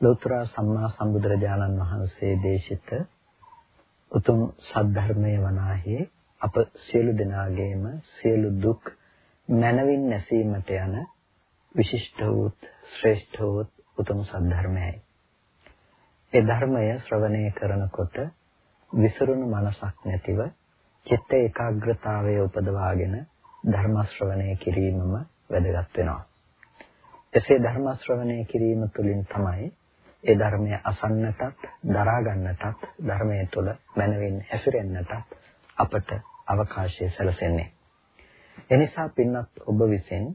ලෝතර සම්මා සම්බුදුරජාණන් වහන්සේ දේශිත උතුම් සද්ධර්මයේ වනාහි අප සියලු දෙනාගේම සියලු දුක් මනවින් නැසීමට යන විශිෂ්ට වූ ශ්‍රේෂ්ඨ වූ උතුම් සද්ධර්මයයි. ඒ ධර්මය ශ්‍රවණය කරනකොට විසිරුණු මනසක් නැතිව චිත්ත ඒකාග්‍රතාවය උපදවාගෙන ධර්ම ශ්‍රවණය කිරීමම වැදගත් වෙනවා. එසේ ධර්ම ශ්‍රවණය කිරීම තුළින් තමයි ඒ ධර්මය අසන්නටත් දරා ගන්නටත් ධර්මයේ තුල මනවින් හැසිරෙන්නටත් අපට අවකාශය සැලසෙන්නේ. එනිසා පින්වත් ඔබ විසින්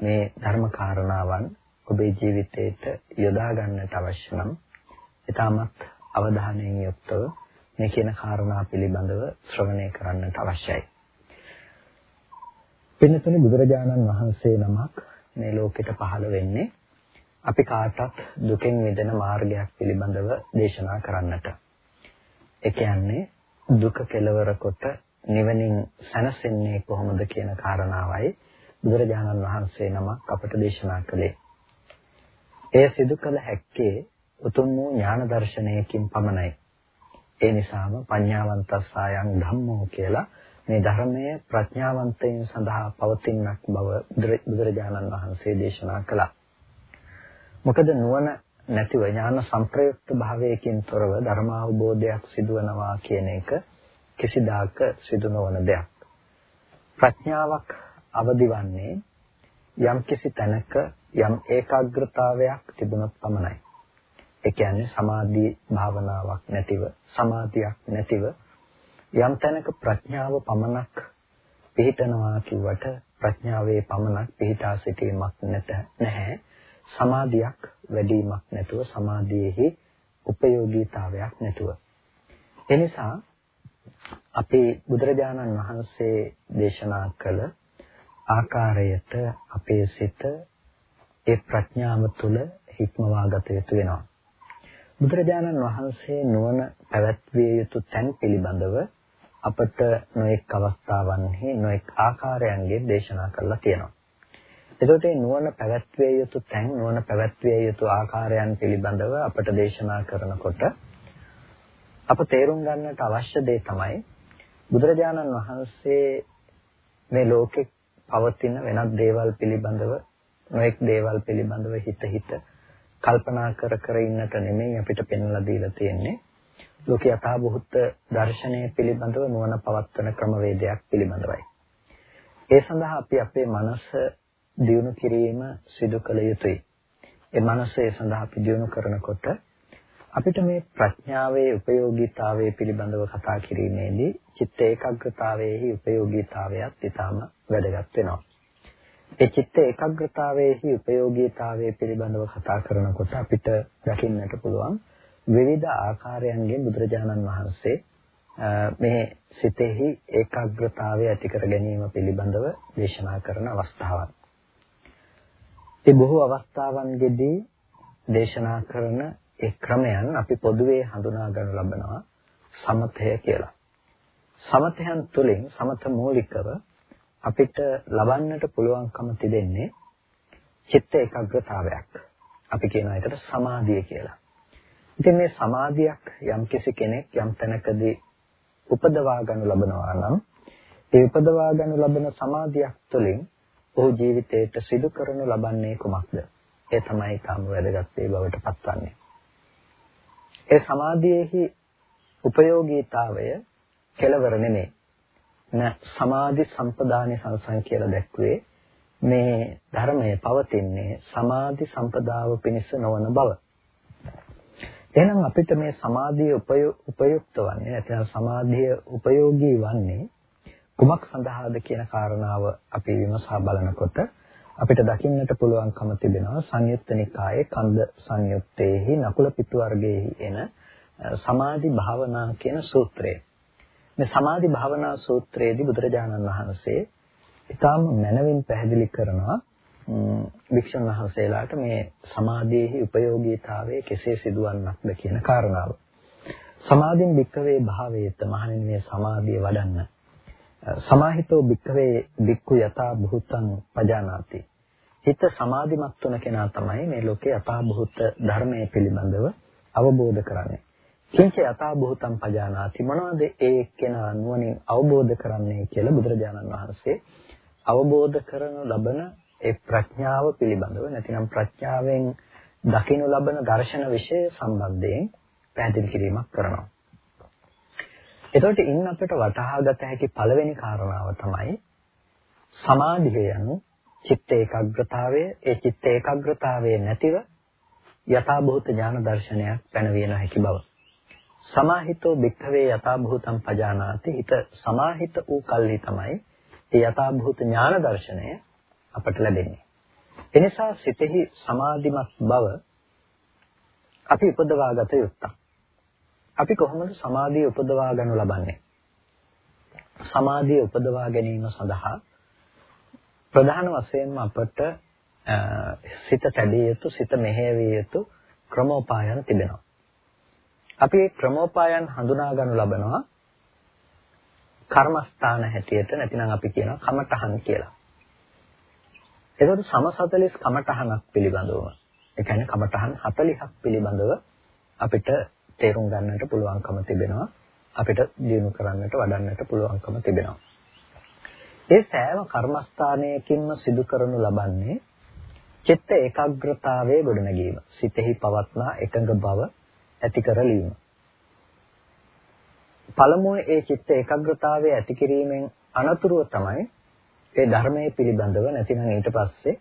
මේ ධර්ම කාරණාවන් ඔබේ ජීවිතයට යොදා ගන්නට අවශ්‍ය නම් ඊටමත් අවධානයෙන් යුක්තව මේ කියන කාරණා පිළිබඳව ශ්‍රවණය කරන්නට අවශ්‍යයි. පින්නතුනි බුදුරජාණන් වහන්සේ නමක් මේ ලෝකෙට පහළ වෙන්නේ අපි කාටත් දුකෙන් මිදෙන මාර්ගයක් පිළිබඳව දේශනා කරන්නට. ඒ කියන්නේ දුක කෙලවර කොට නිවනින් සැනසෙන්නේ කොහොමද කියන කාරණාවයි බුදුරජාණන් වහන්සේ නමක් අපට දේශනා කළේ. එය සිදු කළ හැක්කේ උතුම් වූ ඥාන දර්ශනයකින් පමණයි. ඒ නිසාම පඤ්ඤාවන්තස්සායන් ධම්මෝ කියලා මේ ධර්මයේ ප්‍රඥාවන්තයින් සඳහා පවතිනක් බව බුදුරජාණන් වහන්සේ දේශනා කළා. මොකද නුවණ නැතිව ඥාන සංප්‍රයුක්ත භාවයකින් තොරව ධර්ම අවබෝධයක් සිදුවනවා කියන එක කිසිදාක සිදු නොවන දෙයක්. ප්‍රඥාවක් අවදිවන්නේ යම් කිසි තැනක යම් ඒකාග්‍රතාවයක් තිබුණොත් පමණයි. ඒ කියන්නේ සමාධි භාවනාවක් නැතිව සමාධියක් නැතිව යම් තැනක ප්‍රඥාව පමණක් පිහිටනවා කිව්වට ප්‍රඥාවේ පමණක් පිහිටා සිටීමක් නැත නැහැ. සමාධියක් වැඩිවීමක් නැතුව සමාධියේහි උපයෝගීතාවයක් නැතුව. එනිසා අපේ බුදුරජාණන් වහන්සේ දේශනා කළ ආකාරයට අපේ සිත ඒ ප්‍රඥාව තුළ හික්මවා ගත යුතු වෙනවා. බුදුරජාණන් වහන්සේ නුවණ පැවැත්විය යුතු තැන් පිළිබඳව අපට නොඑක් අවස්ථාවන්හි නොඑක් ආකාරයන්ගෙන් දේශනා කරලා තියෙනවා. එතකොට මේ නුවණ පැවැත්විය යුතු තැන් නුවණ පැවැත්විය යුතු ආකාරයන් පිළිබඳව අපට දේශනා කරනකොට අප තේරුම් ගන්නට අවශ්‍ය දේ තමයි බුදුරජාණන් වහන්සේ මේ ලෝකේ පවතින වෙනත් දේවල් පිළිබඳව නොඑක් දේවල් පිළිබඳව හිත හිත කල්පනා කර කර ඉන්නට නෙමෙයි අපිට පෙන්වලා දීලා තියෙන්නේ ලෝක යථාභූත දර්ශනය පිළිබඳව නුවණ පවත්වන ක්‍රමවේදයක් පිළිබඳවයි. ඒ සඳහා අපි අපේ මනස දියුණු කිරීම සිදු කළ යුතුයි. ඒ මනසේ සඳහා අපි දියුණු කරනකොට අපිට මේ ප්‍රඥාවේ ප්‍රයෝගීතාවය පිළිබඳව කතා කිරීමේදී චිත්ත ඒකාග්‍රතාවයේහි ප්‍රයෝගීතාවයත් ඊටාම වැදගත් වෙනවා. ඒ චිත්ත ඒකාග්‍රතාවයේහි ප්‍රයෝගීතාවය පිළිබඳව කතා කරනකොට අපිට දකින්නට පුළුවන් විවිධ ආකාරයන්ගෙන් බුදුරජාණන් වහන්සේ මේ සිතෙහි ඒකාග්‍රතාවය ඇති කර ගැනීම පිළිබඳව දේශනා කරන අවස්ථාවක්. ඒ බොහෝ අවස්ථාවන්ගෙදී දේශනා කරන ඒ ක්‍රමයන් අපි පොදුවේ හඳුනා ගන්න ලබනවා සමතය කියලා. සමතයන් තුළින් සමත මූලිකව අපිට ලබන්නට පුළුවන්කම තිබෙන්නේ චිත්ත ඒකාග්‍රතාවයක්. අපි කියන එකට සමාධිය කියලා. ඉතින් මේ සමාධියක් යම්කිසි කෙනෙක් යම් තැනකදී උපදවා ගන්න ලබනවා නම් ඒ උපදවා ගන්න ලබන සමාධියක් තුළින් ඔහු ජීවිතයට සිදු කරනු ලබන්නේ කුමක්ද? ඒ තමයි කාම වැදගත් වේ බවට පත්වන්නේ. ඒ සමාධියේහි උපයෝගීතාවය කෙලවර නෙමෙයි. න සමාධි සම්පදානි සංසං කියලා දැක්වේ මේ ධර්මය පවතින්නේ සමාධි සම්පදාව පිණිස නොවන බව. එහෙනම් අපිට මේ සමාධිය උපයුක්ත වන්නේ නැත්නම් සමාධිය උපයෝගී වන්නේ කුමක් සඳහාද කියන කාරණාව අපි විමසා බලනකොට අපිට දකින්නට පුළුවන්කම තිබෙනවා සංයුත්ත නිකායේ කන්ද සංයුත්තේහි නකුල පිටු වර්ගයේහි එන සමාධි භාවනා කියන සූත්‍රය. මේ සමාධි භාවනා සූත්‍රයේදී බුදුරජාණන් වහන්සේ ඊටාම මනවින් පැහැදිලි කරනවා වික්ෂණ වහන්සේලාට මේ සමාධියේහි ප්‍රයෝගීතාවය කෙසේ සිදුවන්නක්ද කියන කාරණාව. සමාධින් වික්කවේ භාවයේත මහණෙනි මේ සමාධිය වඩන්න. සමාහිතෝ වික්කවේ වික්ඛු යථා භූතං පජානාති. හිත සමාධිමත් වන කෙනා තමයි මේ ලෝකේ යථා භූත ධර්මයේ පිළිබඳව අවබෝධ කරන්නේ. කිංච යථා භූතං පජානාති මොනවද ඒ කෙනා නුවණින් අවබෝධ කරන්නේ කියලා බුදුරජාණන් වහන්සේ අවබෝධ කරන ලබන ඒ ප්‍රඥාව පිළිබඳව නැතිනම් ප්‍රඥාවෙන් දකිනු ලබන දර්ශන વિશે සම්බන්ධයෙන් පැහැදිලි කිරීමක් කරනවා. එතකොට ඉන්න අපිට වටහාගත හැකි පළවෙනි කාරණාව තමයි සමාධිය යනු චිත්ත ඒකාග්‍රතාවය ඒ චිත්ත ඒකාග්‍රතාවයේ නැතිව යථාභූත ඥාන දර්ශනයක් පැනවිය නොහැකි බව. සමාහිතෝ භික්ඛවේ යථාභූතං පජානාති හිත සමාහිත වූ කල්හි තමයි ඒ යථාභූත ඥාන දර්ශනය අපට ලැබෙන්නේ. එනිසා සිතෙහි සමාධිමත් බව අපි උපදවා ගත යුත්තක්. අපි කොහොමද සමාධිය උපදවා ගන්නු ලබන්නේ? සමාධිය උපදවා ගැනීම සඳහා ප්‍රධාන වශයෙන්ම අපට සිත තැබිය යුතු සිත මෙහෙවිය යුතු ක්‍රමෝපායන් තිබෙනවා. අපි මේ ක්‍රමෝපායන් හඳුනා ගන්නු ලබනවා කර්මස්ථාන හැටියට නැතිනම් අපි කියනවා කමඨහන් කියලා. එතකොට සම 40 කමඨහනක් පිළිබඳව ඒ කියන්නේ කමඨහන් 40ක් පිළිබඳව අපිට තේරුම් ගන්නට පුළුවන්කම තිබෙනවා. අපිට දිනු කරන්නට වඩන්නට පුළුවන්කම තිබෙනවා. ඒ සෑම කර්මස්ථානයකින්ම සිදු කරනු ලබන්නේ චිත්ත ඒකාග්‍රතාවයේ ගොඩනැගීම. සිතෙහි පවත්නා එකඟ බව ඇති කරලීම. පළමුව ඒ චිත්ත ඒකාග්‍රතාවය ඇති කිරීමෙන් අනතුරුව තමයි ඒ ධර්මයේ පිළිබඳව නැතිනම් ඊට පස්සේ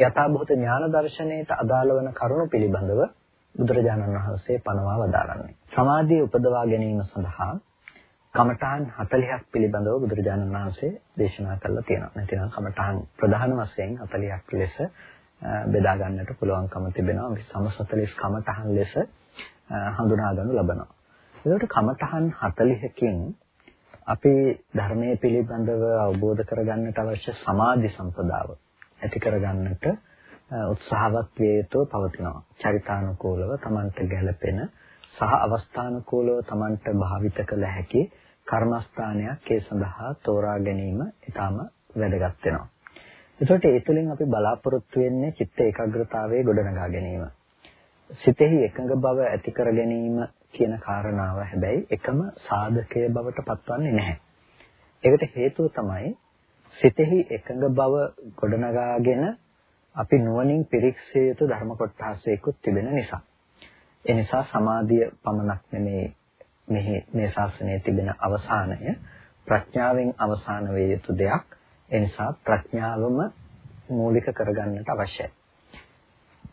යථාභූත ඥාන දර්ශනයට අදාළ වන කරුණු පිළිබඳව බුදුරජාණන් වහන්සේ පනවා වදාළන්නේ. සමාධිය උපදවා ගැනීම සඳහා කමඨාන් 40ක් පිළිබඳව බුදුරජාණන් වහන්සේ දේශනා කරලා තියෙනවා. නැතිනම් කමඨාන් ප්‍රධාන වශයෙන් 40ක් ලෙස බෙදා ගන්නට පුළුවන්කම තිබෙනවා. මේ සම 40 කමඨාන් ලෙස හඳුනා ගන්නු ලබනවා. ඒකට කමඨහන් 40කින් අපේ ධර්මයේ පිළිබඳව අවබෝධ කරගන්නට අවශ්‍ය සමාධි සම්පදාව ඇති කරගන්නට උත්සාහවත් වේ යුතුව පවතිනවා. චරිතානුකූලව Tamanට ගැළපෙන සහ අවස්ථානුකූලව Tamanට භාවිත කළ හැකි කර්මස්ථානයක් ඒ සඳහා තෝරා ගැනීම ඊටම වැදගත් වෙනවා. එතකොට ඒ තුළින් අපි බලාපොරොත්තු වෙන්නේ චිත්ත ඒකාග්‍රතාවයේ ගොඩනගා ගැනීම. සිතෙහි එකඟ බව ඇති කර ගැනීම කියන කාරණාව හැබැයි එකම සාධකය බවට පත්වන්නේ නැහැ. ඒකට හේතුව තමයි සිතෙහි එකඟ බව ගොඩනගාගෙන අපි නුවණින් පිරික්සිය යුතු ධර්ම කොටසයකුත් තිබෙන නිසා. ඒ නිසා සමාධිය පමණක් නෙමේ මෙහි මේ ශාසනයේ තිබෙන අවසානය ප්‍රඥාවෙන් අවසාන වේ යුතු දෙයක්. ඒ නිසා ප්‍රඥාවම මූලික කරගන්නට අවශ්‍යයි.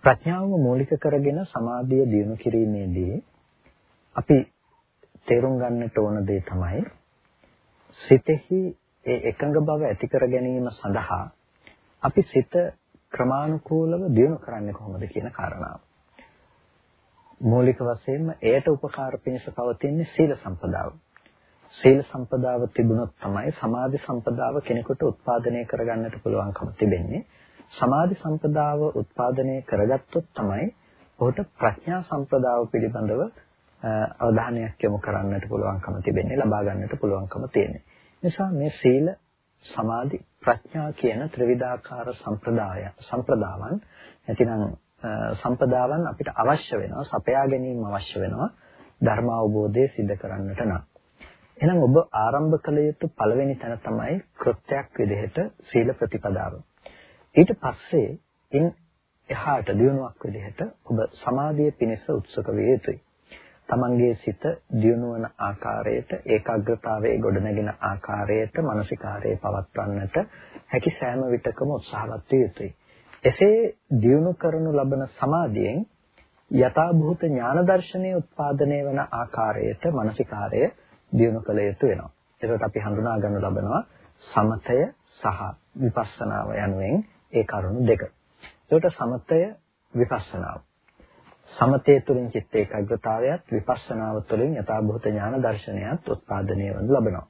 ප්‍රඥාවම මූලික කරගෙන සමාධිය දියුණු කිරීමේදී අපි තේරුම් ගන්නට ඕන දේ තමයි සිතෙහි ඒ එකඟ බව ඇති කර ගැනීම සඳහා අපි සිත ක්‍රමානුකූලව දියුණු කරන්නේ කොහොමද කියන කාරණාව. මූලික වශයෙන්ම එයට උපකාර පිණිස පවතින්නේ සීල සම්පදාව. සීල සම්පදාව තිබුණොත් තමයි සමාධි සම්පදාව කෙනෙකුට උත්පාදනය කරගන්නට පුළුවන්කම තිබෙන්නේ. සමාධි සම්පදාව උත්පාදනය කරගත්තොත් තමයි ඔහුට ප්‍රඥා සම්පදාව පිළිබඳව අවධානයක් යොමු කරන්නට පුළුවන්කම තිබෙන්නේ ලබා ගන්නට පුළුවන්කම තියෙන්නේ. නිසා මේ සීල සමාධි ප්‍රඥා කියන ත්‍රිවිධාකාර සම්ප්‍රදාය සම්ප්‍රදාවන් නැතිනම් සම්පදාවන් අපිට අවශ්‍ය වෙනවා සපයා ගැනීම අවශ්‍ය වෙනවා ධර්ම අවබෝධය સિદ્ધ කරන්නට නම්. එහෙනම් ඔබ ආරම්භ කළ යුතු පළවෙනි තැන තමයි කෘත්‍යයක් විදිහට සීල ප්‍රතිපදාව. ඊට පස්සේ ඉන් එහාට දියුණුවක් විදිහට ඔබ සමාධිය පිණිස උත්සුක විය යුතුයි. තමන්ගේ සිත දියුණුවන ආකාරයට ඒකාග්‍රතාවයේ ගොඩනගෙන ආකාරයට මානසිකාරයේ පවත්වන්නට හැකි සෑම විටකම උත්සාහවත් විය යුතුයි. එසේ දියුණු කරනු ලබන සමාධියෙන් යථාභූත ඥාන දර්ශනයේ උත්පාදනය වන ආකාරයට මානසිකාරය දියුණු කළ යුතු වෙනවා. ඒකට අපි හඳුනා ගන්න ලබනවා සමතය සහ විපස්සනාව යනුවෙන් ඒ කරුණු දෙක. ඒකට සමතය විපස්සනාව. සමතය තුළින් චිත්ත ඒකාග්‍රතාවයත් විපස්සනාව තුළින් යථාභූත ඥාන දර්ශනයත් උත්පාදනය වන ලබනවා.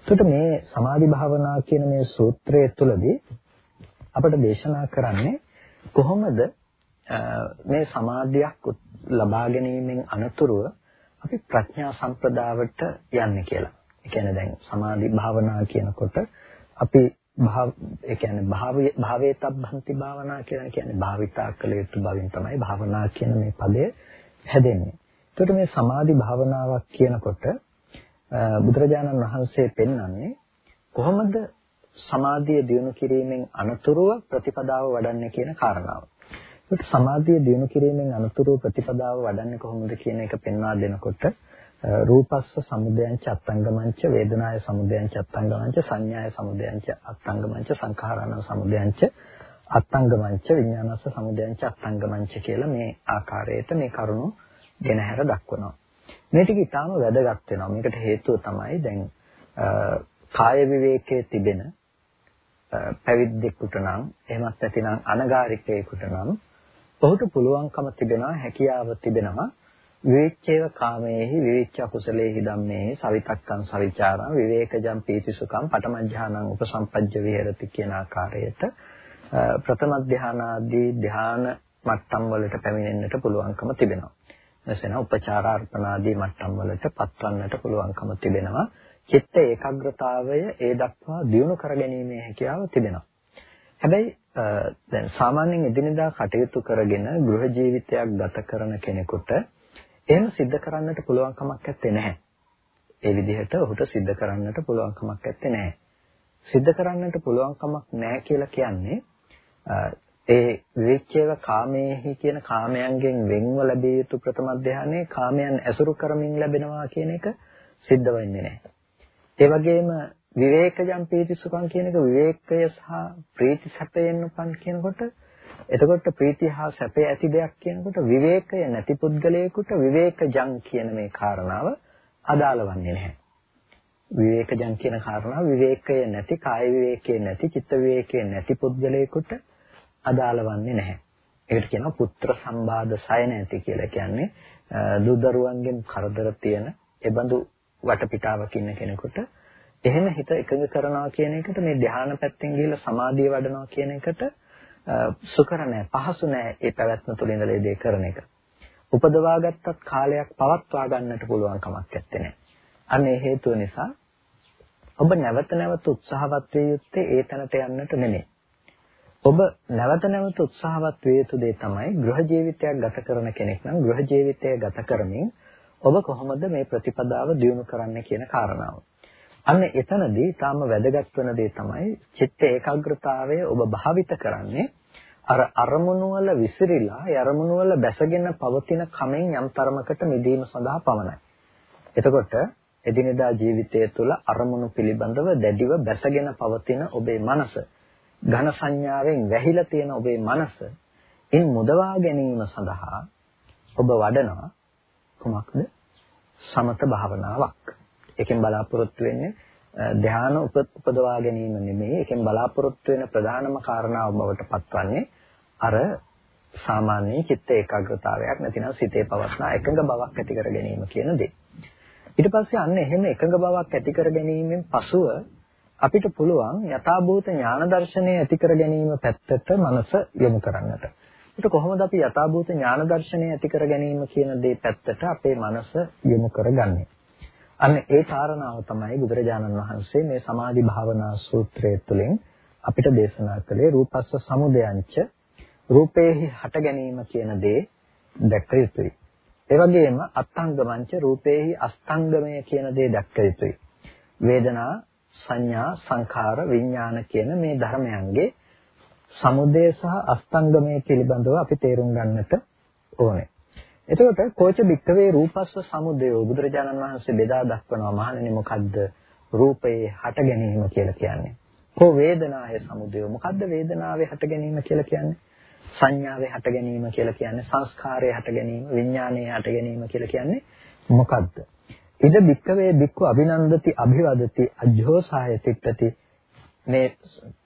එතකොට මේ සමාධි භාවනා කියන මේ සූත්‍රය තුළදී අපට දේශනා කරන්නේ කොහොමද මේ සමාධියක් ලබා ගැනීමෙන් අනතුරුව අපි ප්‍රඥා සම්ප්‍රදාවට යන්නේ කියලා. ඒ කියන්නේ දැන් සමාධි භාවනා කියනකොට අපි භාව ඒ කියන්නේ භාවයේ භාවේතබ්බන්ති භාවනා කියලා කියන්නේ භාවිතා කළ යුතු බවින් තමයි භාවනා කියන මේ පදය හැදෙන්නේ. ඒකට මේ සමාධි භාවනාවක් කියනකොට බුදුරජාණන් වහන්සේ පෙන්වන්නේ කොහොමද සමාධිය දියුණු කිරීමෙන් අනතුරුව ප්‍රතිපදාව වඩන්නේ කියන කාරණාව. ඒකට සමාධිය දියුණු කිරීමෙන් අනතුරුව ප්‍රතිපදාව වඩන්නේ කොහොමද කියන එක පෙන්වා දෙනකොට රූපස්ස සමුදයංච අත්ංගමංච වේදනාය සමුදයංච අත්ංගමංච සංඥාය සමුදයංච අත්ංගමංච සංඛාරාණ සමුදයංච අත්ංගමංච විඥානස්ස සමුදයංච අත්ංගමංච කියලා මේ ආකාරයට මේ කරුණු ගෙනහැර දක්වනවා. මේ ටික ඊටාම වැදගත් වෙනවා. මේකට හේතුව තමයි දැන් කාය විවේකයේ තිබෙන පැවිද්දෙකුට නම් එහෙමත් නැතිනම් අනගාരികයෙකුට නම් ඔහුට පුළුවන්කම තිබෙනවා හැකියාව තිබෙනවා විවේච්ඡේව කාමයේහි විවේච්ඡ කුසලේහි ධම්මේහි සවිතක්කං සවිචාරං විවේකජම් පීතිසුඛං පඨමඥානං උපසම්පජ්ජ විහෙරති කියන ආකාරයට ප්‍රථම ධානාදී ධාන මට්ටම් වලට පැමිණෙන්නට පුළුවන්කම තිබෙනවා. එසේන උපචාරාර්පණාදී මට්ටම් වලට පත්වන්නට පුළුවන්කම තිබෙනවා. චිත්ත ඒකාග්‍රතාවය ඒ දක්වා දියුණු කරගැනීමේ හැකියාව තිබෙනවා. හැබැයි දැන් සාමාන්‍යයෙන් එදිනෙදා කටයුතු කරගෙන ගෘහ ජීවිතයක් ගත කරන කෙනෙකුට එහෙම सिद्ध කරන්නට පුළුවන් කමක් නැත්තේ නැහැ. ඒ විදිහට ඔහුට सिद्ध කරන්නට පුළුවන් කමක් නැත්තේ නැහැ. सिद्ध කරන්නට පුළුවන් කමක් නැහැ කියලා කියන්නේ ඒ විවිච්ඡේව කාමයේහි කියන කාමයන්ගෙන් වෙන්ව ලැබිය යුතු ප්‍රථම ධානයේ කාමයන් ඇසුරු කරමින් ලැබෙනවා කියන එක सिद्ध වෙන්නේ නැහැ. ඒ වගේම විවේකජම් පීතිසුඛං කියන එක විවේකය සහ ප්‍රීති සැපයෙන් උපන් කියනකොට එතකොට ප්‍රීතිය හා සැපය ඇති දෙයක් කියනකොට විවේකය නැති පුද්ගලයෙකුට විවේකජං කියන මේ කාරණාව අදාළ වන්නේ නැහැ. විවේකජං කියන කාරණාව විවේකය නැති කාය විවේකයේ නැති චිත්ත විවේකයේ නැති පුද්ගලයෙකුට අදාළ වන්නේ නැහැ. ඒකට කියනවා පුත්‍ර සම්බාධ සය නැති කියලා. කියන්නේ දූ දරුවන්ගෙන් කරදර තියෙන එබඳු වටපිටාවක ඉන්න කෙනෙකුට එහෙම හිත එකඟ කරනවා කියන එකට මේ ධ්‍යාන පැත්තෙන් ගිහිල්ලා සමාධිය වඩනවා කියන එකට සුකර නැහැ පහසු නැහැ ඒ පැවැත්ම තුළ ඉඳලා ඒ දේ කරන එක. උපදවා ගත්තත් කාලයක් පවත්වා ගන්නට පුළුවන් කමක් නැත්තේ. අන්න ඒ හේතුව නිසා ඔබ නැවත නැවත උත්සාහවත් වේ යුත්තේ ඒ තැනට යන්නට නෙමෙයි. ඔබ නැවත නැවත උත්සාහවත් වේ යුතු දේ තමයි ගෘහ ජීවිතයක් ගත කරන කෙනෙක් නම් ගෘහ ජීවිතය ගත කරමින් ඔබ කොහොමද මේ ප්‍රතිපදාව දියුණු කරන්න කියන කාරණාව. අන්න එතනදී තාම වැදගත් වෙන දේ තමයි චිත්ත ඒකාග්‍රතාවය ඔබ භාවිත කරන්නේ අර අරමුණු වල විසිරීලා ඒ අරමුණු වල බැසගෙන පවතින කමෙන් යම් තරමකට මිදීම සඳහා පමණයි. එතකොට එදිනෙදා ජීවිතය තුළ අරමුණු පිළිබඳව දැඩිව බැසගෙන පවතින ඔබේ මනස ඝන සංඥාවෙන් වැහිලා තියෙන ඔබේ මනස ඉන් මුදවා ගැනීම සඳහා ඔබ වඩනවා කුමක්ද? සමත භාවනාවක්. එකෙන් බලාපොරොත්තු වෙන්නේ ධ්‍යාන උපදවා ගැනීම නෙමෙයි. එකෙන් බලාපොරොත්තු වෙන ප්‍රධානම කාරණාව බවට පත්වන්නේ අර සාමාන්‍ය චිත්ත ඒකාග්‍රතාවයක් නැතිනම් සිතේ පවස්නා එකඟ බවක් ඇති කර ගැනීම කියන දේ. ඊට පස්සේ අන්න එහෙම එකඟ බවක් ඇති කර ගැනීමෙන් පසුව අපිට පුළුවන් යථාභූත ඥාන දර්ශනය ඇති කර ගැනීම පැත්තට මනස යොමු කරන්නට. ඒක කොහොමද අපි යථාභූත ඥාන දර්ශනය ඇති කර ගැනීම කියන දේ පැත්තට අපේ මනස යොමු කරගන්නේ. අන්න ඒ කාරණාව තමයි බුදුරජාණන් වහන්සේ මේ සමාධි භාවනා සූත්‍රය තුළින් අපිට දේශනා කළේ රූපස්ස සමුදයංච රූපේහි හට ගැනීම කියන දේ දැක්ක යුතුයි. ඒ වගේම අත්ංගමංච රූපේහි අස්තංගමය කියන දේ දැක්ක යුතුයි. වේදනා සංඥා සංඛාර විඥාන කියන මේ ධර්මයන්ගේ සමුදය සහ අස්තංගමය පිළිබඳව අපි තේරුම් ගන්නට ඕනේ. එතකොට කෝච බික්කවේ රූපස්ස සමුදයෝ බුදුරජාණන් වහන්සේ බෙදා දක්වනවා මහණෙනි මොකද්ද රූපයේ හට ගැනීම කියලා කියන්නේ. කෝ වේදනාවේ සමුදයෝ මොකද්ද වේදනාවේ හට ගැනීම කියලා කියන්නේ? සංඥාවේ හට ගැනීම කියලා කියන්නේ සංස්කාරයේ හට ගැනීම විඥානයේ හට ගැනීම කියලා කියන්නේ මොකද්ද? ඉද බික්කවේ බික්කු අභිනන්දති අභිවදති අජ්ජෝසාය තිට්ඨති මේ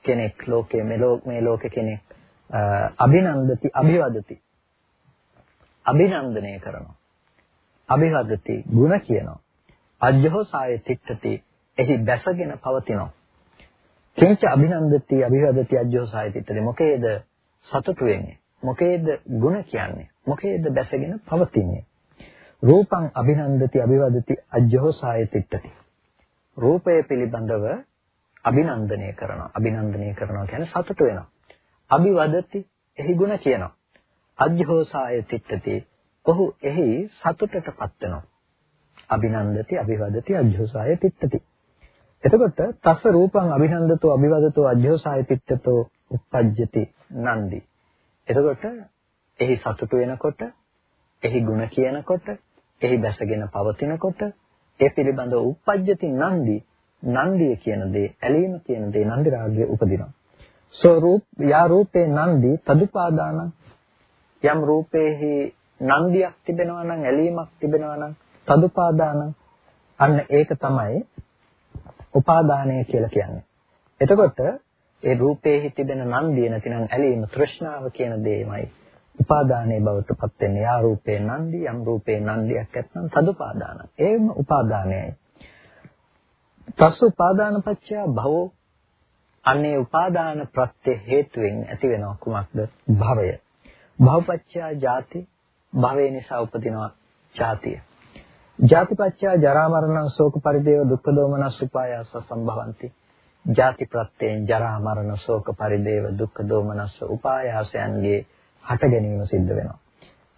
කෙනෙක් ලෝකයේ මේ ලෝක කෙනෙක් අභිනන්දති අභිවදති අභිනන්දනය කරනවා අභිවදති ಗುಣ කියනවා අජ්ජෝ සාය තිට්ඨති එහි බැසගෙන පවතිනවා කිංච අභිනන්දති අභිවදති අජ්ජෝ සාය තිට්ඨති මොකේද සතුටු වෙන්නේ මොකේද ಗುಣ කියන්නේ මොකේද බැසගෙන පවතින්නේ රූපං අභිනන්දති අභිවදති අජ්ජෝ සාය තිට්ඨති රූපය පිළිබඳව අභිනන්දනය කරනවා අභිනන්දනය කරනවා කියන්නේ සතුට වෙනවා අභිවදති එහි ಗುಣ කියනවා අජ්ජෝ සාය තිට්ඨති ඔහු එහි සතුටටපත් වෙනවා අභිනන්දති අභිවදති අජ්ජෝසාය තිත්තති. එතකොට තස රූපං අභිනන්දතෝ අභිවදතෝ අජ්ජෝසාය තිත්තතෝ uppajjati නන්දි. එතකොට එහි සතුටු වෙනකොට, එහි ಗುಣ කියනකොට, එහි බැසගෙන පවතිනකොට, ඒ පිළිබඳව uppajjati නන්දි, නන්දිය කියන දේ, ඇලීම කියන දේ නන්දි රාගය උපදිනවා. සෝ රූප යා රූපේ නන්දි තදුපාදානං යම් රූපේහි නන්දියක් තිබෙනවා නම් ඇලීමක් තිබෙනවා නම් තදුපාදාන අන්න ඒක තමයි උපාදානය කියලා කියන්නේ. එතකොට ඒ රූපේහි තිබෙන නන්දිය නැතිනම් ඇලීම තෘෂ්ණාව කියන දෙයමයි උපාදානයේ බවට පත් වෙන්නේ. යා රූපේ නන්දි යම් රූපේ නන්දියක් නැත්නම් තදුපාදාන. ඒම උපාදානයයි. තස් උපාදාන පත්‍ය භවෝ අනේ උපාදාන ප්‍රත්‍ය හේතුවෙන් ඇති වෙන කුමක්ද? භවය. භවපත්‍ය ජාති භවය නිසා උපදිනවා ජාතිය. ජාතිපච්චය ජරා මරණ ශෝක පරිදේව දුක්ඛ දෝමනස් උපායාස සම්භවಂತಿ. ජාති ප්‍රත්‍යයෙන් ජරා මරණ ශෝක පරිදේව දුක්ඛ දෝමනස් උපායාසයන්ගේ හට ගැනීම සිද්ධ වෙනවා.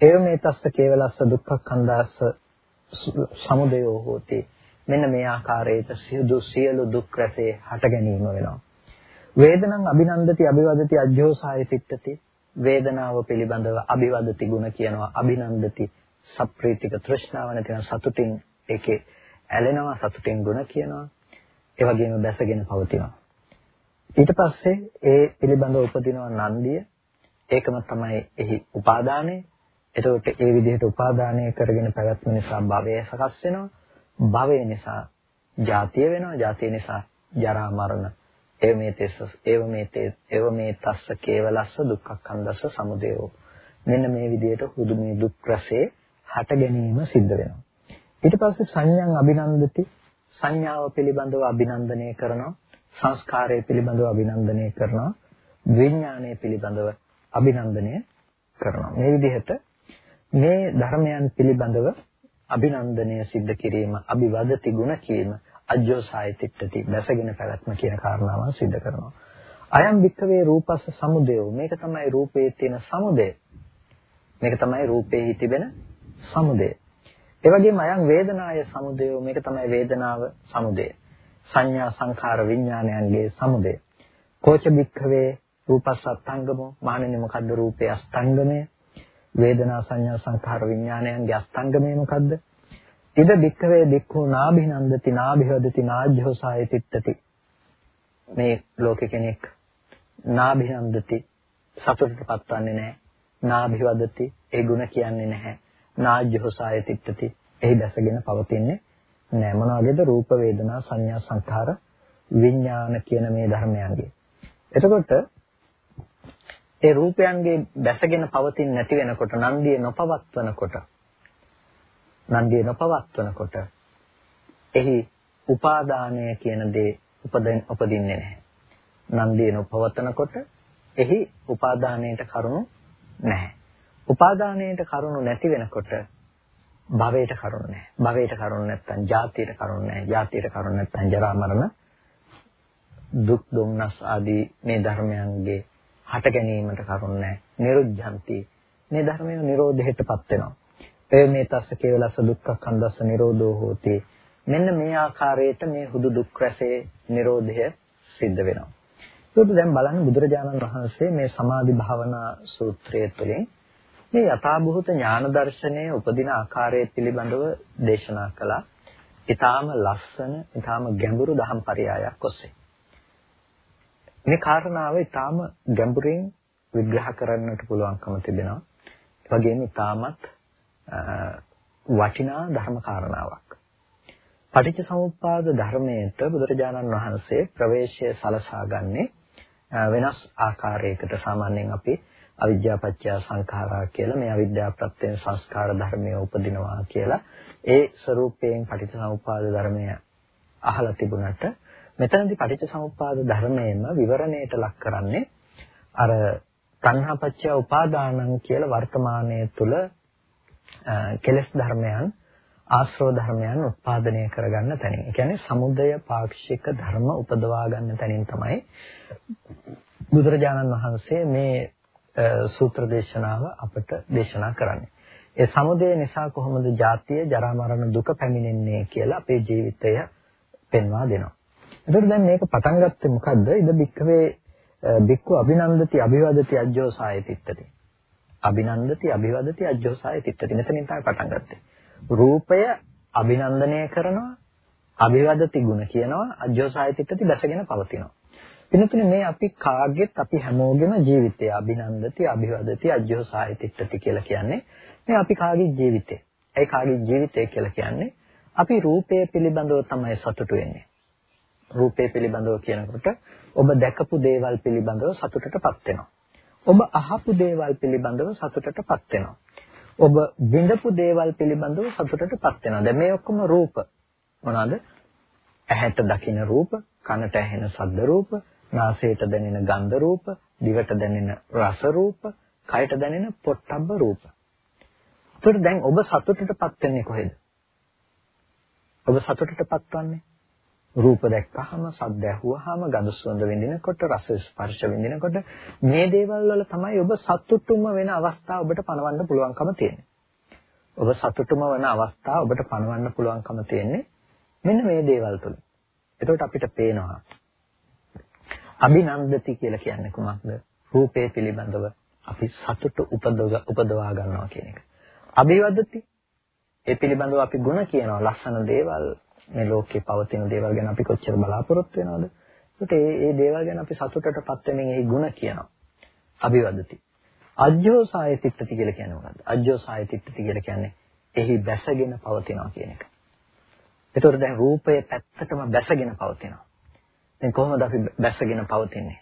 ඒව මේ තස්ස කේවලස්ස දුක්ඛ කන්දාස්ස සමුදයෝ හෝති. මෙන්න මේ ආකාරයට සියලු සියලු දුක් රැසේ හට ගැනීම වෙනවා. වේදනං අභිනන්දති අභිවදති අජ්ජෝසාය තිට්ඨති වේදනාව පිළිබඳව අභිවදති ගුණ කියනවා අභිනන්දති සප්‍රීතික තෘෂ්ණාව නැතිනම් සතුටින් ඒකේ ඇලෙනවා සතුටින් ಗುಣ කියනවා. ඒ වගේම බැසගෙන පවතිනවා. ඊට පස්සේ ඒ පිළිබඳව උපදිනවා නන්දිය. ඒකම තමයි එහි උපාදානය. එතකොට ඒ විදිහට උපාදානය කරගෙන පැවැත්ම නිසා භවය සකස් වෙනවා. භවය නිසා ජාතිය වෙනවා. ජාතිය නිසා ජරා මරණ ඒව මේ තෙස්ස ඒව මේ තේ ඒව මේ තස්ස කේවලස්ස දුක්ඛක්ඛන්දස්ස සමුදයෝ. මෙන්න මේ විදිහට හුදු මේ දුක් රසේ හට ගැනීම සිද්ධ වෙනවා. ඊට පස්සේ සංඥාන් අභිනන්දති. සංඥාව පිළිබඳව අභිනන්දනය කරනවා. සංස්කාරය පිළිබඳව අභිනන්දනය කරනවා. විඥානය පිළිබඳව අභිනන්දනය කරනවා. මේ විදිහට මේ ධර්මයන් පිළිබඳව අභිනන්දනය සිද්ධ කිරීම අභිවදති ගුණ කීම අජ්ජෝසාය තිට්ඨති දැසගෙන පැවැත්ම කියන කාරණාවන් සිද්ධ කරනවා අයම් වික්කවේ රූපස්ස සමුදයෝ මේක තමයි රූපයේ තියෙන සමුදය මේක තමයි රූපයේ තිබෙන සමුදය. ඒ වගේම අයං වේදනාය සමුදය මේක තමයි වේදනාව සමුදය. සංඥා සංඛාර විඥානයන්ගේ සමුදය. කෝච බික්ඛවේ රූපස් අස්තංගමෝ මහණෙනි මොකද්ද රූපේ අස්තංගමය? වේදනා සංඥා සංඛාර විඥානයන්ගේ අස්තංගමය මොකද්ද? ඉද බික්ඛවේ බික්ඛෝ නාභිනන්දති නාභිවදති නාජ්ජෝසාය තිත්තති. මේ ලෝකේ කෙනෙක් නාභිනන්දති සතුටටපත් වන්නේ නැහැ. නාභිවදති ඒ ಗುಣ කියන්නේ නැහැ. නාජ්‍යහසාය තිට්ඨති. එහි දැසගෙන පවතින්නේ නෑ මොන වගේද රූප වේදනා සංඥා සංඛාර විඥාන කියන මේ ධර්මයන්ගේ. එතකොට ඒ රූපයන්ගේ දැසගෙන පවතින්නේ නැති වෙනකොට නන්දිය නොපවත්වනකොට නන්දිය නොපවත්වනකොට එහි උපාදානය කියන දේ උපදින්නේ නැහැ. නන්දිය නොපවත්වනකොට එහි උපාදානයට කරුණු නැහැ. උපාදානයට කරුණු නැති වෙනකොට භවයට කරුණු නැහැ. භවයට කරුණු නැත්නම් ජාතියට කරුණු නැහැ. ජාතියට කරුණු නැත්නම් ජරා මරණ දුක් දුම්නස් ආදී මේ ධර්මයන්ගේ හට ගැනීමට කරුණු නැහැ. නිරුද්ධಂತಿ මේ ධර්මය නිරෝධයටපත් වෙනවා. ඒ මේ තස්ස කේවලස දුක්ඛ කන්දස්ස නිරෝධෝ හෝති. මෙන්න මේ ආකාරයට මේ හුදු දුක් රැසේ නිරෝධය සිද්ධ වෙනවා. ඒකට දැන් බලන්න බුදුරජාණන් වහන්සේ මේ සමාධි භාවනා සූත්‍රය තුළින් මේ යථාභූත ඥාන දර්ශනය උපදින ආකාරය පිළිබඳව දේශනා කළා. ඊටාම ලස්සන, ඊටාම ගැඹුරු දහම් පරයයක් ඔස්සේ. මේ කාරණාව ඊටාම ගැඹුරින් විග්‍රහ කරන්නට පුළුවන්කම තිබෙනවා. ඒ වගේම ඊටාමත් වටිනා ධර්ම කාරණාවක්. පටිච්චසමුප්පාද ධර්මයට බුදුරජාණන් වහන්සේ ප්‍රවේශය සලසාගන්නේ වෙනස් ආකාරයකට සාමාන්‍යයෙන් අපි අවිද්‍යා පත්‍ය සංඛාරා කියලා මේ අවිද්‍යා ප්‍රත්‍යයෙන් සංස්කාර ධර්මය උපදිනවා කියලා ඒ ස්වરૂපයෙන් පටිච්චසමුප්පාද ධර්මය අහලා තිබුණට මෙතනදී පටිච්චසමුප්පාද ධර්මයෙන්ම විවරණයට ලක් කරන්නේ අර තණ්හා පත්‍ය උපාදානං කියලා වර්තමානයේ තුල කෙලෙස් ධර්මයන් ආශ්‍රව ධර්මයන් උත්පාදනය කරගන්න තැනින්. ඒ කියන්නේ සමුදය පාක්ෂික ධර්ම උපදවා ගන්න තැනින් තමයි බුදුරජාණන් වහන්සේ මේ සූත්‍ර දේශනාව අපට දේශනා කරන්නේ. ඒ සමුදය නිසා කොහොමද ජාතිය, ජරා මරණ දුක පැමිණෙන්නේ කියලා අපේ ජීවිතය පෙන්වා දෙනවා. එතකොට දැන් මේක පටන් ගත්තේ මොකද්ද? ඉද බික්කවේ බික්කු අභිනන්දති අභිවදති අජ්ජෝසාය තිත්තති. අභිනන්දති අභිවදති අජ්ජෝසාය තිත්තති. මෙතනින් තමයි පටන් ගත්තේ. රූපය අභිනන්දනය කරනවා අභිවදති ගුණ කියනවා අජ්ජෝසායතිත්‍ති දැසගෙන පවතිනවා. පින්තුනේ මේ අපි කාගෙත් අපි හැමෝගෙම ජීවිතය අභිනන්දති අභිවදති අජ්ජෝසායතිත්‍ති කියලා කියන්නේ මේ අපි කාගේ ජීවිතේ. ඒ කාගේ ජීවිතය කියලා කියන්නේ අපි රූපය පිළිබඳව තමයි සතුටු වෙන්නේ. රූපය පිළිබඳව කියනකොට ඔබ දැකපු දේවල් පිළිබඳව සතුටටපත් වෙනවා. ඔබ අහපු දේවල් පිළිබඳව සතුටටපත් වෙනවා. ඔබ විඳපු දේවල් පිළිබඳව සතුටටපත් වෙනවා. දැන් මේ ඔක්කොම රූප මොනවාද? ඇහැට දකින රූප, කනට ඇහෙන ශබ්ද රූප, නාසයට දැනෙන ගන්ධ රූප, දිවට දැනෙන රස රූප, කයට දැනෙන පොට්ටබ්බ රූප. ඒතකොට දැන් ඔබ සතුටටපත් වෙන්නේ කොහෙද? ඔබ සතුටටපත් වන්නේ රූප දැක්කහම, සද්ද ඇහුවහම, ගඳ සුවඳ විඳිනකොට, රස ස්පර්ශ විඳිනකොට මේ දේවල් වල තමයි ඔබ සතුටුම වෙන අවස්ථා ඔබට පණවන්න පුළුවන්කම තියෙන්නේ. ඔබ සතුටුම වෙන අවස්ථා ඔබට පණවන්න පුළුවන්කම තියෙන්නේ මෙන්න මේ දේවල් තුල. එතකොට අපිට පේනවා අභිනන්දති කියලා කියන්නේ කොහොමද? රූපේ පිළිබඳව අපි සතුට උපදවා ගන්නවා කියන එක. අභිවදති ඒ පිළිබඳව අපි ಗುಣ කියනවා ලස්සන දේවල් මේ ලෝකේ පවතින දේවල් ගැන අපි කොච්චර බලාපොරොත්තු වෙනවද? ඒකට ඒ ඒ දේවල් ගැන අපි සතුටටපත් වෙමින් ඒ ಗುಣ කියනවා. අභිවදති. අජ්ජෝසාය තිට්ඨති කියලා කියන්නේ මොකද්ද? අජ්ජෝසාය තිට්ඨති කියලා කියන්නේ එහි බැසගෙන පවතිනවා කියන එක. ඒතකොට දැන් රූපය පැත්තටම බැසගෙන පවතිනවා. දැන් කොහොමද අපි බැසගෙන පවතින්නේ?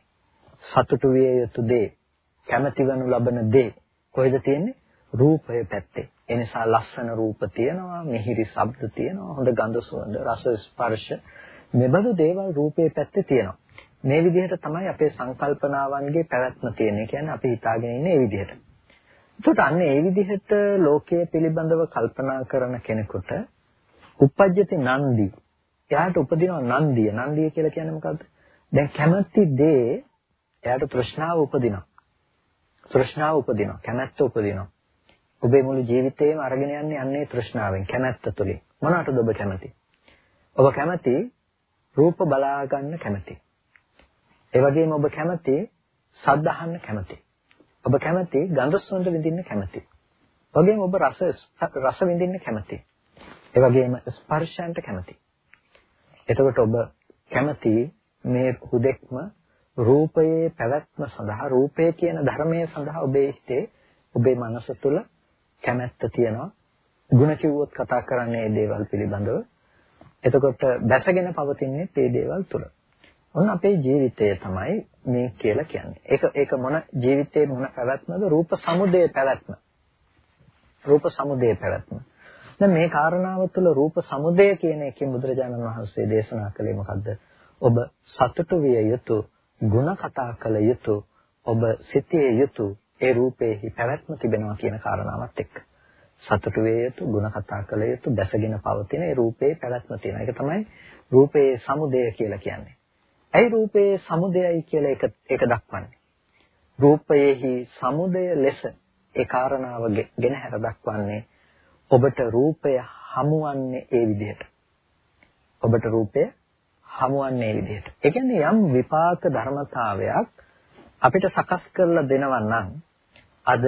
සතුටු විය යුතු දේ, කැමැති වනු ලබන දේ කොහෙද තියෙන්නේ? රූපය පැත්තේ. ඒ නිසා ලස්සන රූප තියෙනවා, මිහිරි ශබ්ද තියෙනවා, හොඳ ගඳ සුවඳ, රස ස්පර්ශ මෙබඳු දේවල් රූපේ පැත්තේ තියෙනවා. මේ විදිහට තමයි අපේ සංකල්පනාවන්ගේ පැවැත්ම තියෙන්නේ. කියන්නේ අපි හිතාගෙන ඉන්නේ මේ විදිහට. එතකොට අන්න ඒ විදිහට ලෝකයේ පිළිබඳව කල්පනා කරන කෙනෙකුට උපජ්ජති නන්දි. එයාට උපදිනවා නන්දිය. නන්දිය කියලා කියන්නේ මොකද්ද? දැන් කැමැති දේ එයාට තෘෂ්ණාව උපදිනවා. තෘෂ්ණාව උපදිනවා. කැමැත්ත උපදිනවා. ඔබේ මුළු ජීවිතේම අරගෙන යන්නේ අන්නේ තෘෂ්ණාවෙන් කැමැත්ත තුලින්. මොනකටද ඔබ කැමති? ඔබ කැමති රූප බලා ගන්න කැමති. ඒ වගේම ඔබ කැමති සද්ද අහන්න කැමති. ඔබ කැමති ගන්ධ සුවඳ විඳින්න කැමති. වගේම ඔබ රස රස විඳින්න කැමති. ඒ වගේම ස්පර්ශයන්ට කැමති. එතකොට ඔබ කැමති මේ හුදෙක්ම රූපයේ පැවැත්ම සඳහා රූපය කියන ධර්මයේ සඳහා ඔබේ හිතේ ඔබේ මනස තුළ කැමැත්ත තියෙනවා. ಗುಣ කිව්වොත් කතා කරන්නේ මේ දේවල් පිළිබඳව. එතකොට බැසගෙන පවතින්නේ මේ දේවල් තුල. ඔන්න අපේ ජීවිතය තමයි මේ කියලා කියන්නේ. ඒක ඒක මොන ජීවිතේ මොන පැවැත්මද? රූප සමුදය පැවැත්ම. රූප සමුදය පැවැත්ම. දැන් මේ කාරණාව තුළ රූප සමුදය කියන එකෙන් බුදුරජාණන් වහන්සේ දේශනා කළේ මොකද්ද? ඔබ සතුටු විය යුතු, ಗುಣ කතා කළ යුතු, ඔබ සිටිය යුතු ඒ රූපේහි පැවැත්ම තිබෙනවා කියන කාරණාවත් එක්ක. සතුටු වේ යුතු, ಗುಣ කතා කළ යුතු, දැසගෙන පවතින ඒ රූපේ පැවැත්ම තියෙනවා. ඒක තමයි රූපේ සමුදය කියලා කියන්නේ. ඇයි රූපේ සමුදයයි කියලා ඒක ඒක දක්වන්නේ? රූපයේහි සමුදය ලෙස ඒ කාරණාව ගෙන හැර දක්වන්නේ ඔබට රූපය හමුවන්නේ ඒ විදිහට. ඔබට රූපය හමුවන්නේ ඒ විදිහට. ඒ කියන්නේ යම් විපාක ධර්මතාවයක් අපිට සකස් කරලා දෙනවා නම් අද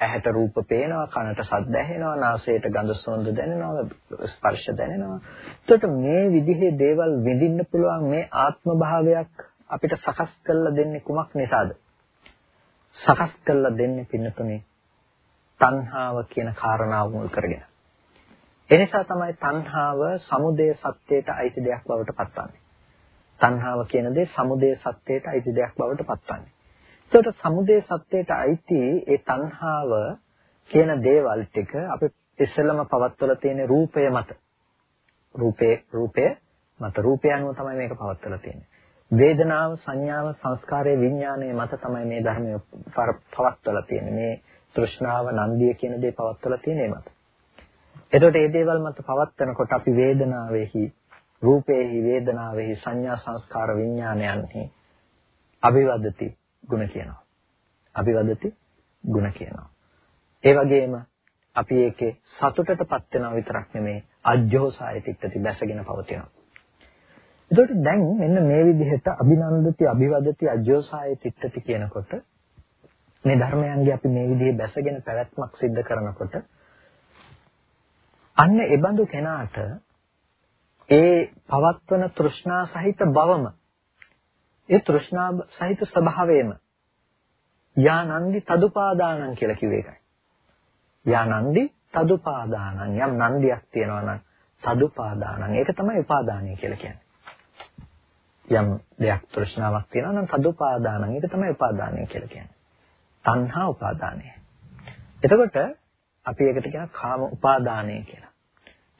ඇහැට රූප පේනවා, කනට ශබ්ද ඇහෙනවා, නාසයට ගඳ සුවඳ දැනෙනවා, ස්පර්ශ දැනෙනවා. එතකොට මේ විදිහේ දේවල් විඳින්න පුළුවන් මේ ආත්ම භාවයක් අපිට සකස් කරලා දෙන්නේ කුමක් නිසාද? සකස් කරලා දෙන්නේ පින්නතුනේ තණ්හාව කියන කාරණාව මුල් කරගෙන. එනිසා තමයි තණ්හාව සමුදය සත්‍යයට අයිති දෙයක් බවට පත්වන්නේ. තණ්හාව කියන දේ සමුදය සත්‍යයට අයිති දෙයක් බවට පත්වන්නේ. එතකොට සමුදය සත්‍යයට අයිති ඒ තණ්හාව කියන දේවල් ටික අපි ඉස්සෙල්ලම පවත්වලා තියෙන රූපය මත. රූපේ රූපය මත රූපය අනුව තමයි මේක පවත්වලා තියෙන්නේ. වේදනාව, සංඥාව, සංස්කාරය, විඥානය මත තමයි මේ ධර්මය පවත්වලා තියෙන්නේ. මේ තෘෂ්ණාව, නන්දිය කියන දේ පවත්වලා තියෙන්නේ මත. එතකොට මේ දේවල් මත පවත්වනකොට අපි වේදනාවේහි, රූපේහි, වේදනාවේහි, සංඥා, සංස්කාර, විඥානයන්හි අභිවදති ಗುಣ කියනවා. අභිවදති ಗುಣ කියනවා. ඒ වගේම අපි ඒකේ සතුටටපත් වෙනවා විතරක් නෙමේ අජ්ජෝසාය තිට්ඨති බැසගෙන පවතිනවා. එතකොට දැන් මෙන්න මේ විදිහට අභිනන්දති අභිවදති අජ්ජෝසාය තිට්ඨති කියනකොට මේ ධර්මයන්ගේ අපි මේ විදිහේ බැසගෙන පැවැත්මක් සිද්ධ කරනකොට අන්න ඒ බඳු කෙනාට ඒ පවත්වන තෘෂ්ණා සහිත බවම ඒ තෘෂ්ණා සහිත ස්වභාවයම යානන්දි තදුපාදානං කියලා කිව්ව එකයි. යානන්දි තදුපාදානං යම් නන්දියක් තියෙනවා නම් තදුපාදානං ඒක තමයි උපාදානය කියලා කියන්නේ. යම් දෙයක් තෘෂ්ණාවක් තියෙනවා නම් තදුපාදානං ඒක තමයි උපාදානය කියලා කියන්නේ. තණ්හා උපාදානය. එතකොට අපි ඒකට කියන කාම උපාදානය කියලා.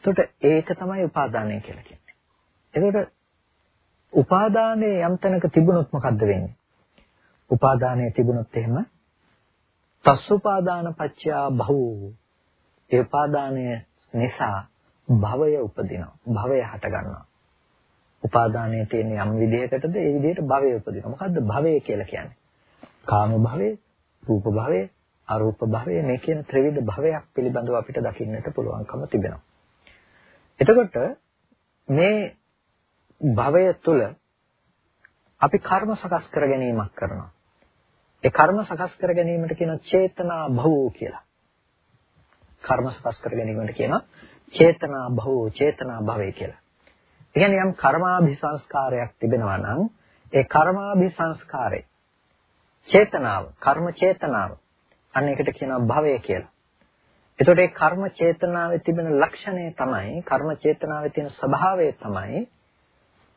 එතකොට ඒක තමයි උපාදානය කියලා කියන්නේ. එතකොට උපාදානයේ යම් තැනක තිබුණොත් මොකද්ද වෙන්නේ? උපාදානයේ තිබුණොත් එහෙම තස්සුපාදාන පච්චයා භවෝ ඒ උපාදානය නිසා භවය උපදිනවා. භවය හට ගන්නවා. උපාදානයේ තියෙන යම් විදිහකටද ඒ විදිහට භවය උපදිනවා. මොකද්ද භවය කියලා කියන්නේ? කාම භවය, රූප භවය, අරූප භවය මේ කියන ත්‍රිවිධ භවයක් පිළිබඳව අපිට දකින්නට පුළුවන්කම තිබෙනවා. එතකොට මේ භවය තුල අපි කර්ම සකස් කර ගැනීමක් කරනවා. ඒ කර්ම සකස් කර ගැනීමට කියන චේතනා භවෝ කියලා. කර්ම සකස් කර ගැනීමට කියන චේතනා භවෝ චේතනා භවය කියලා. ඒ කියන්නේ යම් කර්මාභිසංස්කාරයක් තිබෙනවා නම් ඒ කර්මාභිසංස්කාරේ චේතනාව, කර්ම චේතනාව අන්න ඒකට කියනවා භවය කියලා. එතකොට ඒ කර්ම චේතනාවේ තිබෙන ලක්ෂණය තමයි කර්ම චේතනාවේ තියෙන ස්වභාවය තමයි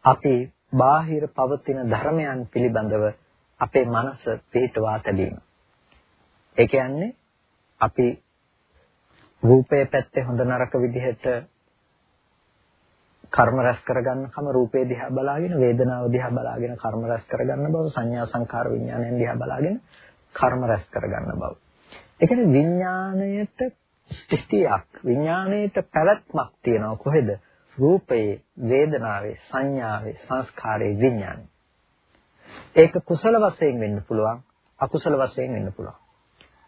අපි බාහිර පවතින ධර්මයන් පිළිබඳව අපේ මනස පිටවා තැබීම. ඒ කියන්නේ අපි රූපයේ පැත්තේ හොඳ නරක විදිහට කර්ම රැස් කරගන්නකම රූපේ දිහා බලාගෙන වේදනාව දිහා බලාගෙන කර්ම රැස් කරගන්න බව සංඥා සංකාර විඥානයන් දිහා බලාගෙන කර්ම රැස් කරගන්න බව. ඒ කියන්නේ විඥාණයට ස්ථිතියක් විඥාණයට පැවැත්මක් තියෙනවා කොහෙද? රූපයේ වේදනාවේ සංඥාවේ සංස්කාරයේ විඥානේ. ඒක කුසල වශයෙන් වෙන්න පුළුවන් අකුසල වශයෙන් වෙන්න පුළුවන්.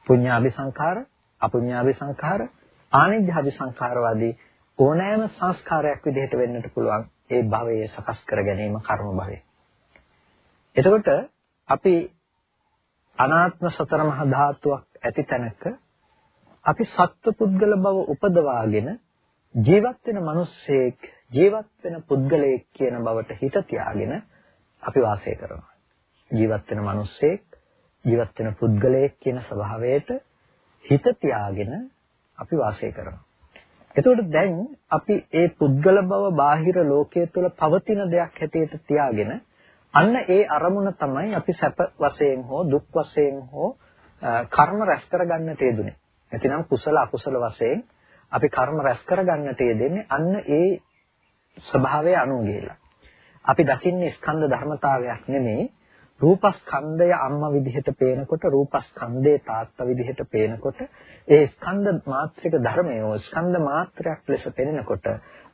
පුඤ්ඤාභි සංඛාර, අපුඤ්ඤාභි සංඛාර, ආනිජ්ජාභි සංඛාර වදී ඕනෑම සංස්කාරයක් විදිහට වෙන්නට පුළුවන් ඒ භවයේ සකස් කර ගැනීම කර්ම භවය. එතකොට අපි අනාත්ම සතර මහා ධාතුවක් ඇති තැනක අපි සත්පුද්ගල බව උපදවාගෙන ජීවත් වෙන මිනිස්සෙක් ජීවත් වෙන පුද්ගලයෙක් කියන බවට හිත තියාගෙන අපි වාසය කරනවා. ජීවත් වෙන මිනිස්සෙක් ජීවත් වෙන පුද්ගලයෙක් කියන ස්වභාවයට හිත තියාගෙන අපි වාසය කරනවා. එතකොට දැන් අපි ඒ පුද්ගල බව බාහිර ලෝකයේ තුල පවතින දෙයක් හැටියට තියාගෙන අන්න ඒ අරමුණ තමයි අපි සැප වශයෙන් හෝ දුක් වශයෙන් හෝ කර්ම රැස් කරගන්නට යෙදුනේ. නැතිනම් කුසල අකුසල වශයෙන් අපි කර්ම රැස් කරගන්නට යෙදෙන්නේ අන්න ඒ ස්වභාවය අනුව ගිහිලා. අපි දකින්නේ ස්කන්ධ ධර්මතාවයක් නෙමෙයි රූපස්කන්ධය අම්මා විදිහට පේනකොට රූපස්කන්ධේ තාත්තා විදිහට පේනකොට ඒ ස්කන්ධ මාත්‍රික ධර්මය ස්කන්ධ මාත්‍රයක් ලෙස පෙනෙනකොට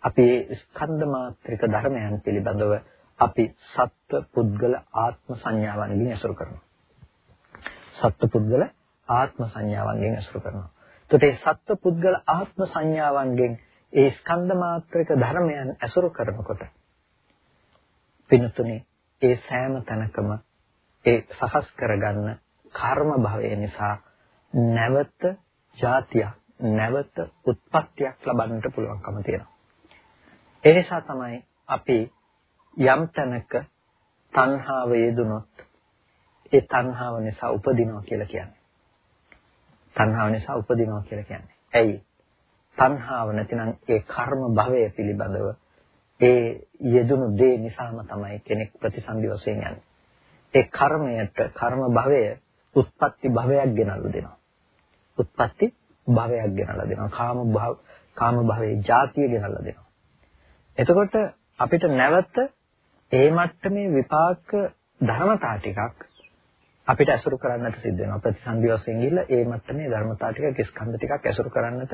අපි ඒ ස්කන්ධ මාත්‍රික ධර්මයන් පිළිබඳව අපි සත්ත්ව පුද්ගල ආත්ම සංඥාවන්ගෙන් ඇසුරු කරනවා. සත්ත්ව පුද්ගල ආත්ම සංඥාවන්ගෙන් ඇසුරු කරනවා. එතකොට මේ සත්ත්ව පුද්ගල ආත්ම සංඥාවන්ගෙන් ඒ ස්කන්ධ මාත්‍රික ධර්මයන් ඇසුරු කරනකොට පිනතුනේ ඒ සෑම තැනකම ඒ සකස් කරගන්න කර්ම භවය නිසා නැවත ජාතියක් නැවත උත්පත්තියක් ලබන්නට පුළුවන්කම තියෙනවා. ඒ නිසා තමයි අපි යම් තැනක තණ්හාව යෙදුනොත් ඒ තණ්හාව නිසා උපදිනවා කියලා කියන්නේ. තණ්හාව නිසා උපදිනවා කියලා කියන්නේ. ඇයි? තණ්හාව නැතිනම් ඒ කර්ම භවය පිළිබඳව ඒ යෙදුණු දේ නිසාම තමයි කෙනෙක් ප්‍රතිසන්දි වශයෙන් යන්නේ. ඒ කර්මයට කර්ම භවය උත්පත්ති භවයක් ගෙනල්ලා දෙනවා. උත්පත්ති භවයක් ගෙනල්ලා දෙනවා. කාම භව කාම භවයේ ಜಾතිය ගෙනල්ලා දෙනවා. එතකොට අපිට නැවත ඒ මට්ටමේ විපාක ධර්මතා ටිකක් අපිට ඇසුරු කරන්නට සිද්ධ වෙනවා. ප්‍රතිසන්දි වශයෙන් ගිහිල්ලා ඒ මට්ටමේ ධර්මතා ටිකක් ස්කන්ධ ටිකක් ඇසුරු කරන්නට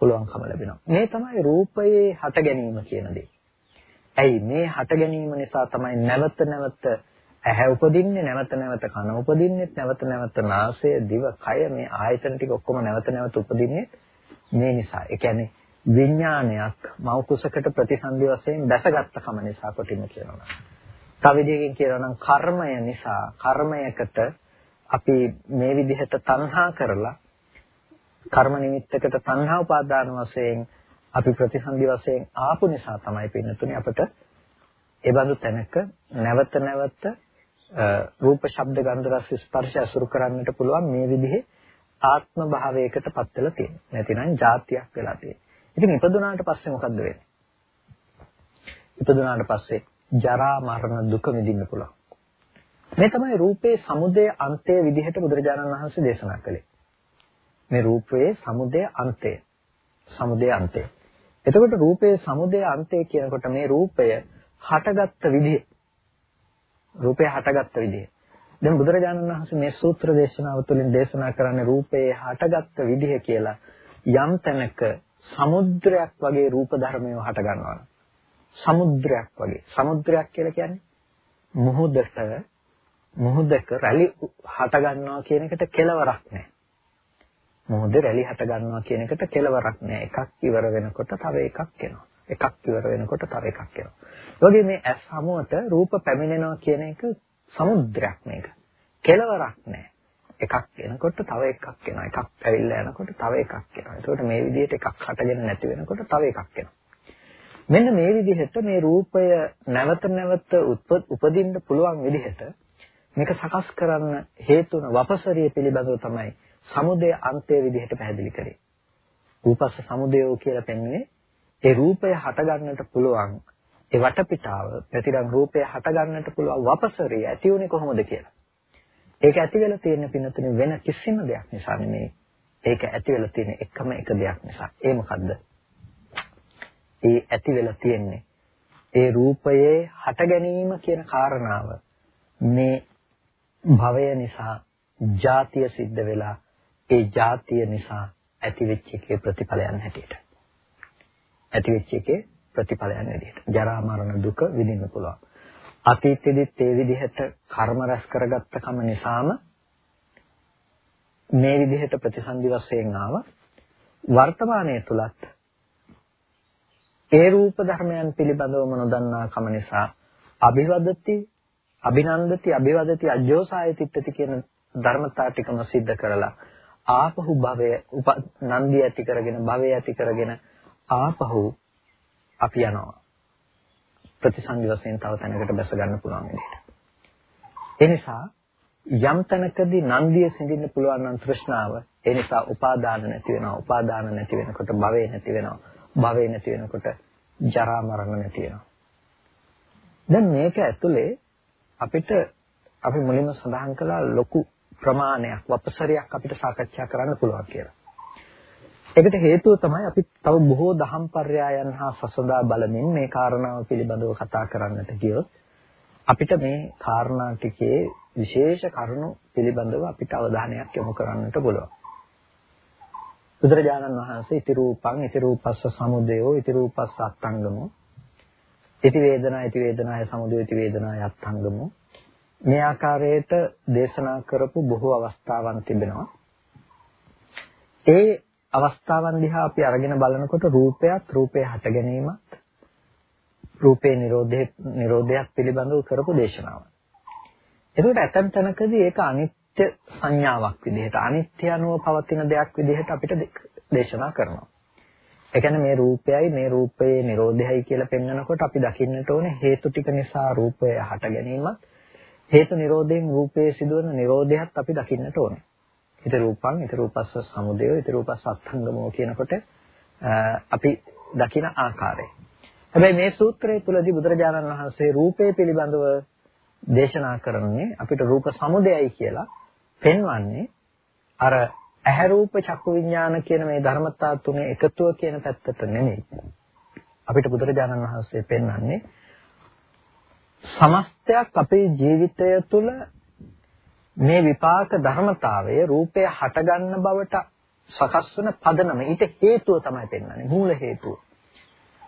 පුළුවන්කම ලැබෙනවා. මේ තමයි රූපයේ හට ගැනීම කියන දේ. ඇයි මේ හට ගැනීම නිසා තමයි නැවත නැවත ඇහැ උපදින්නේ නැවත නැවත කන උපදින්නේ නැවත නැවත නාසය දිව කය මේ ආයතන ටික ඔක්කොම නැවත නැවත උපදින්නේ මේ නිසා. ඒ කියන්නේ විඥානයක් මව කුසකට ප්‍රතිසන්දි වශයෙන් දැසගත්ත කම නිසා කොටින්ම කියනවා. තව විදිහකින් කියනවා නම් කර්මය නිසා කර්මයකට අපි මේ විදිහට තණ්හා කරලා කර්ම නිමිත්තකට තණ්හා උපාදාන වශයෙන් අපි ප්‍රතිසන්දි වශයෙන් ආපු නිසා තමයි පින්නතුනේ අපිට ඒ බඳු තැනක නැවත නැවත රූප ශබ්ද ගන්ධ රස ස්පර්ශ අසුරු කරන්නට පුළුවන් මේ විදිහේ ආත්ම භාවයකට පත් වෙලා තියෙනවා. නැතිනම් જાතියක් වෙලා තියෙනවා. ඉතින් ඉපදුනාට පස්සේ මොකද්ද වෙන්නේ? ඉපදුනාට පස්සේ ජරා මරණ දුක විඳින්න පුළුවන්. මේ තමයි රූපේ සමුදය අන්තය විදිහට බුදුරජාණන් වහන්සේ දේශනා කළේ. මේ රූපයේ සමුදය අන්තය. සමුදය අන්තය. එතකොට රූපයේ සමුදය අන්තය කියනකොට මේ රූපය හටගත්ත විදිහ රූපය හටගත්ත විදිහ. දැන් බුදුරජාණන් වහන්සේ මේ සූත්‍ර දේශනාව තුළින් දේශනා කරන්නේ රූපයේ හටගත්ත විදිහ කියලා යම් තැනක සමුද්‍රයක් වගේ රූප ධර්මයව හට ගන්නවා. සමුද්‍රයක් වගේ. සමුද්‍රයක් කියලා කියන්නේ මුහුදට මුහුදක රැලි හට ගන්නවා කියන එකට කෙලවරක් නැහැ. මුහුද රැලි හට ගන්නවා කියන එකට කෙලවරක් නැහැ. එකක් ඉවර වෙනකොට තව එකක් එනවා. එකක් ඉවර වෙනකොට තව එකක් එනවා. ඒ වගේ මේ ඇස් හමුවට රූප පැමිණෙනවා කියන එක සමුද්‍රයක් මේක. කෙලවරක් නැහැ. එකක් එනකොට තව එකක් එනවා. එකක් ඇවිල්ලා යනකොට තව එකක් එනවා. ඒකට මේ විදිහට එකක් හටගෙන නැති වෙනකොට තව එකක් එනවා. මෙන්න මේ විදිහට මේ රූපය නැවත නැවත උපදින්න පුළුවන් විදිහට මේක සකස් කරන්න හේතු වන වපසරිය පිළිබඳව තමයි සමුදය අන්තය විදිහට පැහැදිලි කරේ. රූපස්ස සමුදයෝ කියලා පෙන්වන්නේ ඒ රූපය හට ගන්නට පුළුවන් ඒ වටපිටාව ප්‍රතිරම් රූපය හට ගන්නට පුළුවන් වපසරිය ඇති උනේ කොහොමද කියලා. ඒක ඇති වෙලා තියෙන පින්නතුනේ වෙන කිසිම දෙයක් නිසා නෙමෙයි. ඒක ඇති වෙලා තියෙන එකම එක දෙයක් නිසා. ඒ මොකද්ද? ඒ ඇති වෙලා තියෙන්නේ. ඒ රූපයේ හට ගැනීම කියන කාරණාව මේ භවය නිසා ජාතිය සිද්ධ වෙලා ඒ ජාතිය නිසා ඇතිවෙච්ච එකේ ප්‍රතිඵලයන් හැටියට. ඇතිවෙච්ච එකේ ප්‍රතිඵලයන් හැටියට. ජරා මරණ දුක විඳින්න පුළුවන්. අතීතයේදීත් ඒ විදිහට කර්ම රැස් කරගත්ත කම නිසාම මේ විදිහට ප්‍රතිසන්දි වශයෙන් ආව වර්තමානයේ තුලත් ඒ රූප ධර්මයන් පිළිබඳවම නොදන්නා කම නිසා අභිවදති අභිනන්දති අභිවදති අජෝසායතිත්‍ත්‍ති කියන ධර්මතා ටිකම सिद्ध කරලා ආපහු භවය නන්දිය ඇති කරගෙන භවය ඇති කරගෙන ආපහු අපි යනවා ප්‍රතිසන්දි වශයෙන් තව තැනකට බැස ගන්න පුළුවන් විදිහට. ඒ නිසා යම් තැනකදී නන්දිය සිඳින්න පුළුවන් නම් තෘෂ්ණාව ඒ නිසා උපාදාන නැති වෙනවා. උපාදාන නැති වෙනකොට භවය නැති වෙනවා. භවය නැති වෙනකොට ජරා මරණ නැති වෙනවා. දැන් මේක ඇතුලේ අපිට අපි මුලින්ම සඳහන් කළා ලොකු ප්‍රමාණයක් වපසරියක් අපිට සාකච්ඡා කරන්න පුළුවන් කියලා. ඒකට හේතුව තමයි අපි තව බොහෝ දහම් පර්යායන් හා සසදා බලමින් මේ කාරණාව පිළිබඳව කතා කරන්නට ගියොත් අපිට මේ කාරණා ටිකේ විශේෂ කරුණු පිළිබඳව අපිට අවධානයක් යොමු කරන්නට පුළුවන්. බුදුරජාණන් වහන්සේ ඉති රූපං ඉති රූපස්ස සමුදයෝ ඉති රූපස්ස අත්ංගමෝ ඉති වේදනා ඉති වේදනාය සමුදය ඉති වේදනාය අත්ංගමෝ මේ ආකාරයට දේශනා කරපු බොහෝ අවස්ථාවන් තිබෙනවා. ඒ අවස්ථාවන් දිහා අපි අරගෙන බලනකොට රූපයත් රූපේ හට ගැනීමත් රූපේ නිරෝධයේ නිරෝධයක් පිළිබඳව කරපු දේශනාවක්. එතකොට ඇතම් තැනකදී ඒක අනිත්‍ය සංඥාවක් විදිහට අනිත්‍ය අනුව පවතින දෙයක් විදිහට අපිට දේශනා කරනවා. ඒ කියන්නේ මේ රූපයයි මේ රූපයේ නිරෝධයයි කියලා පෙන්වනකොට අපි දකින්නට ඕනේ හේතු ටික නිසා රූපය හට ගැනීමත් හේතු නිරෝධයෙන් රූපයේ සිදුවන නිරෝධයත් අපි දකින්නට ඕනේ. ඉති රූපං ඉති රූපස්ස සමුදය ඉති රූපස්ස අත්ංගමෝ කියනකොට අපි දකින ආකාරය. හැබැයි මේ සූත්‍රය තුලදී බුදුරජාණන් වහන්සේ රූපය පිළිබඳව දේශනා කරන්නේ අපිට රූප සමුදයයි කියලා පෙන්වන්නේ අර ඇහැ රූප චක්කු විඥාන කියන මේ ධර්මතා තුනේ එකතුව කියන පැත්තට නෙමෙයි. අපිට බුදුරජාණන් වහන්සේ පෙන්වන්නේ සමස්තයක් අපේ ජීවිතය තුළ මේ විපාක ධර්මතාවය රූපය හටගන්න බවට සකස් වන පදනම ඊට හේතුව තමයි පෙන්වන්නේ මූල හේතුව.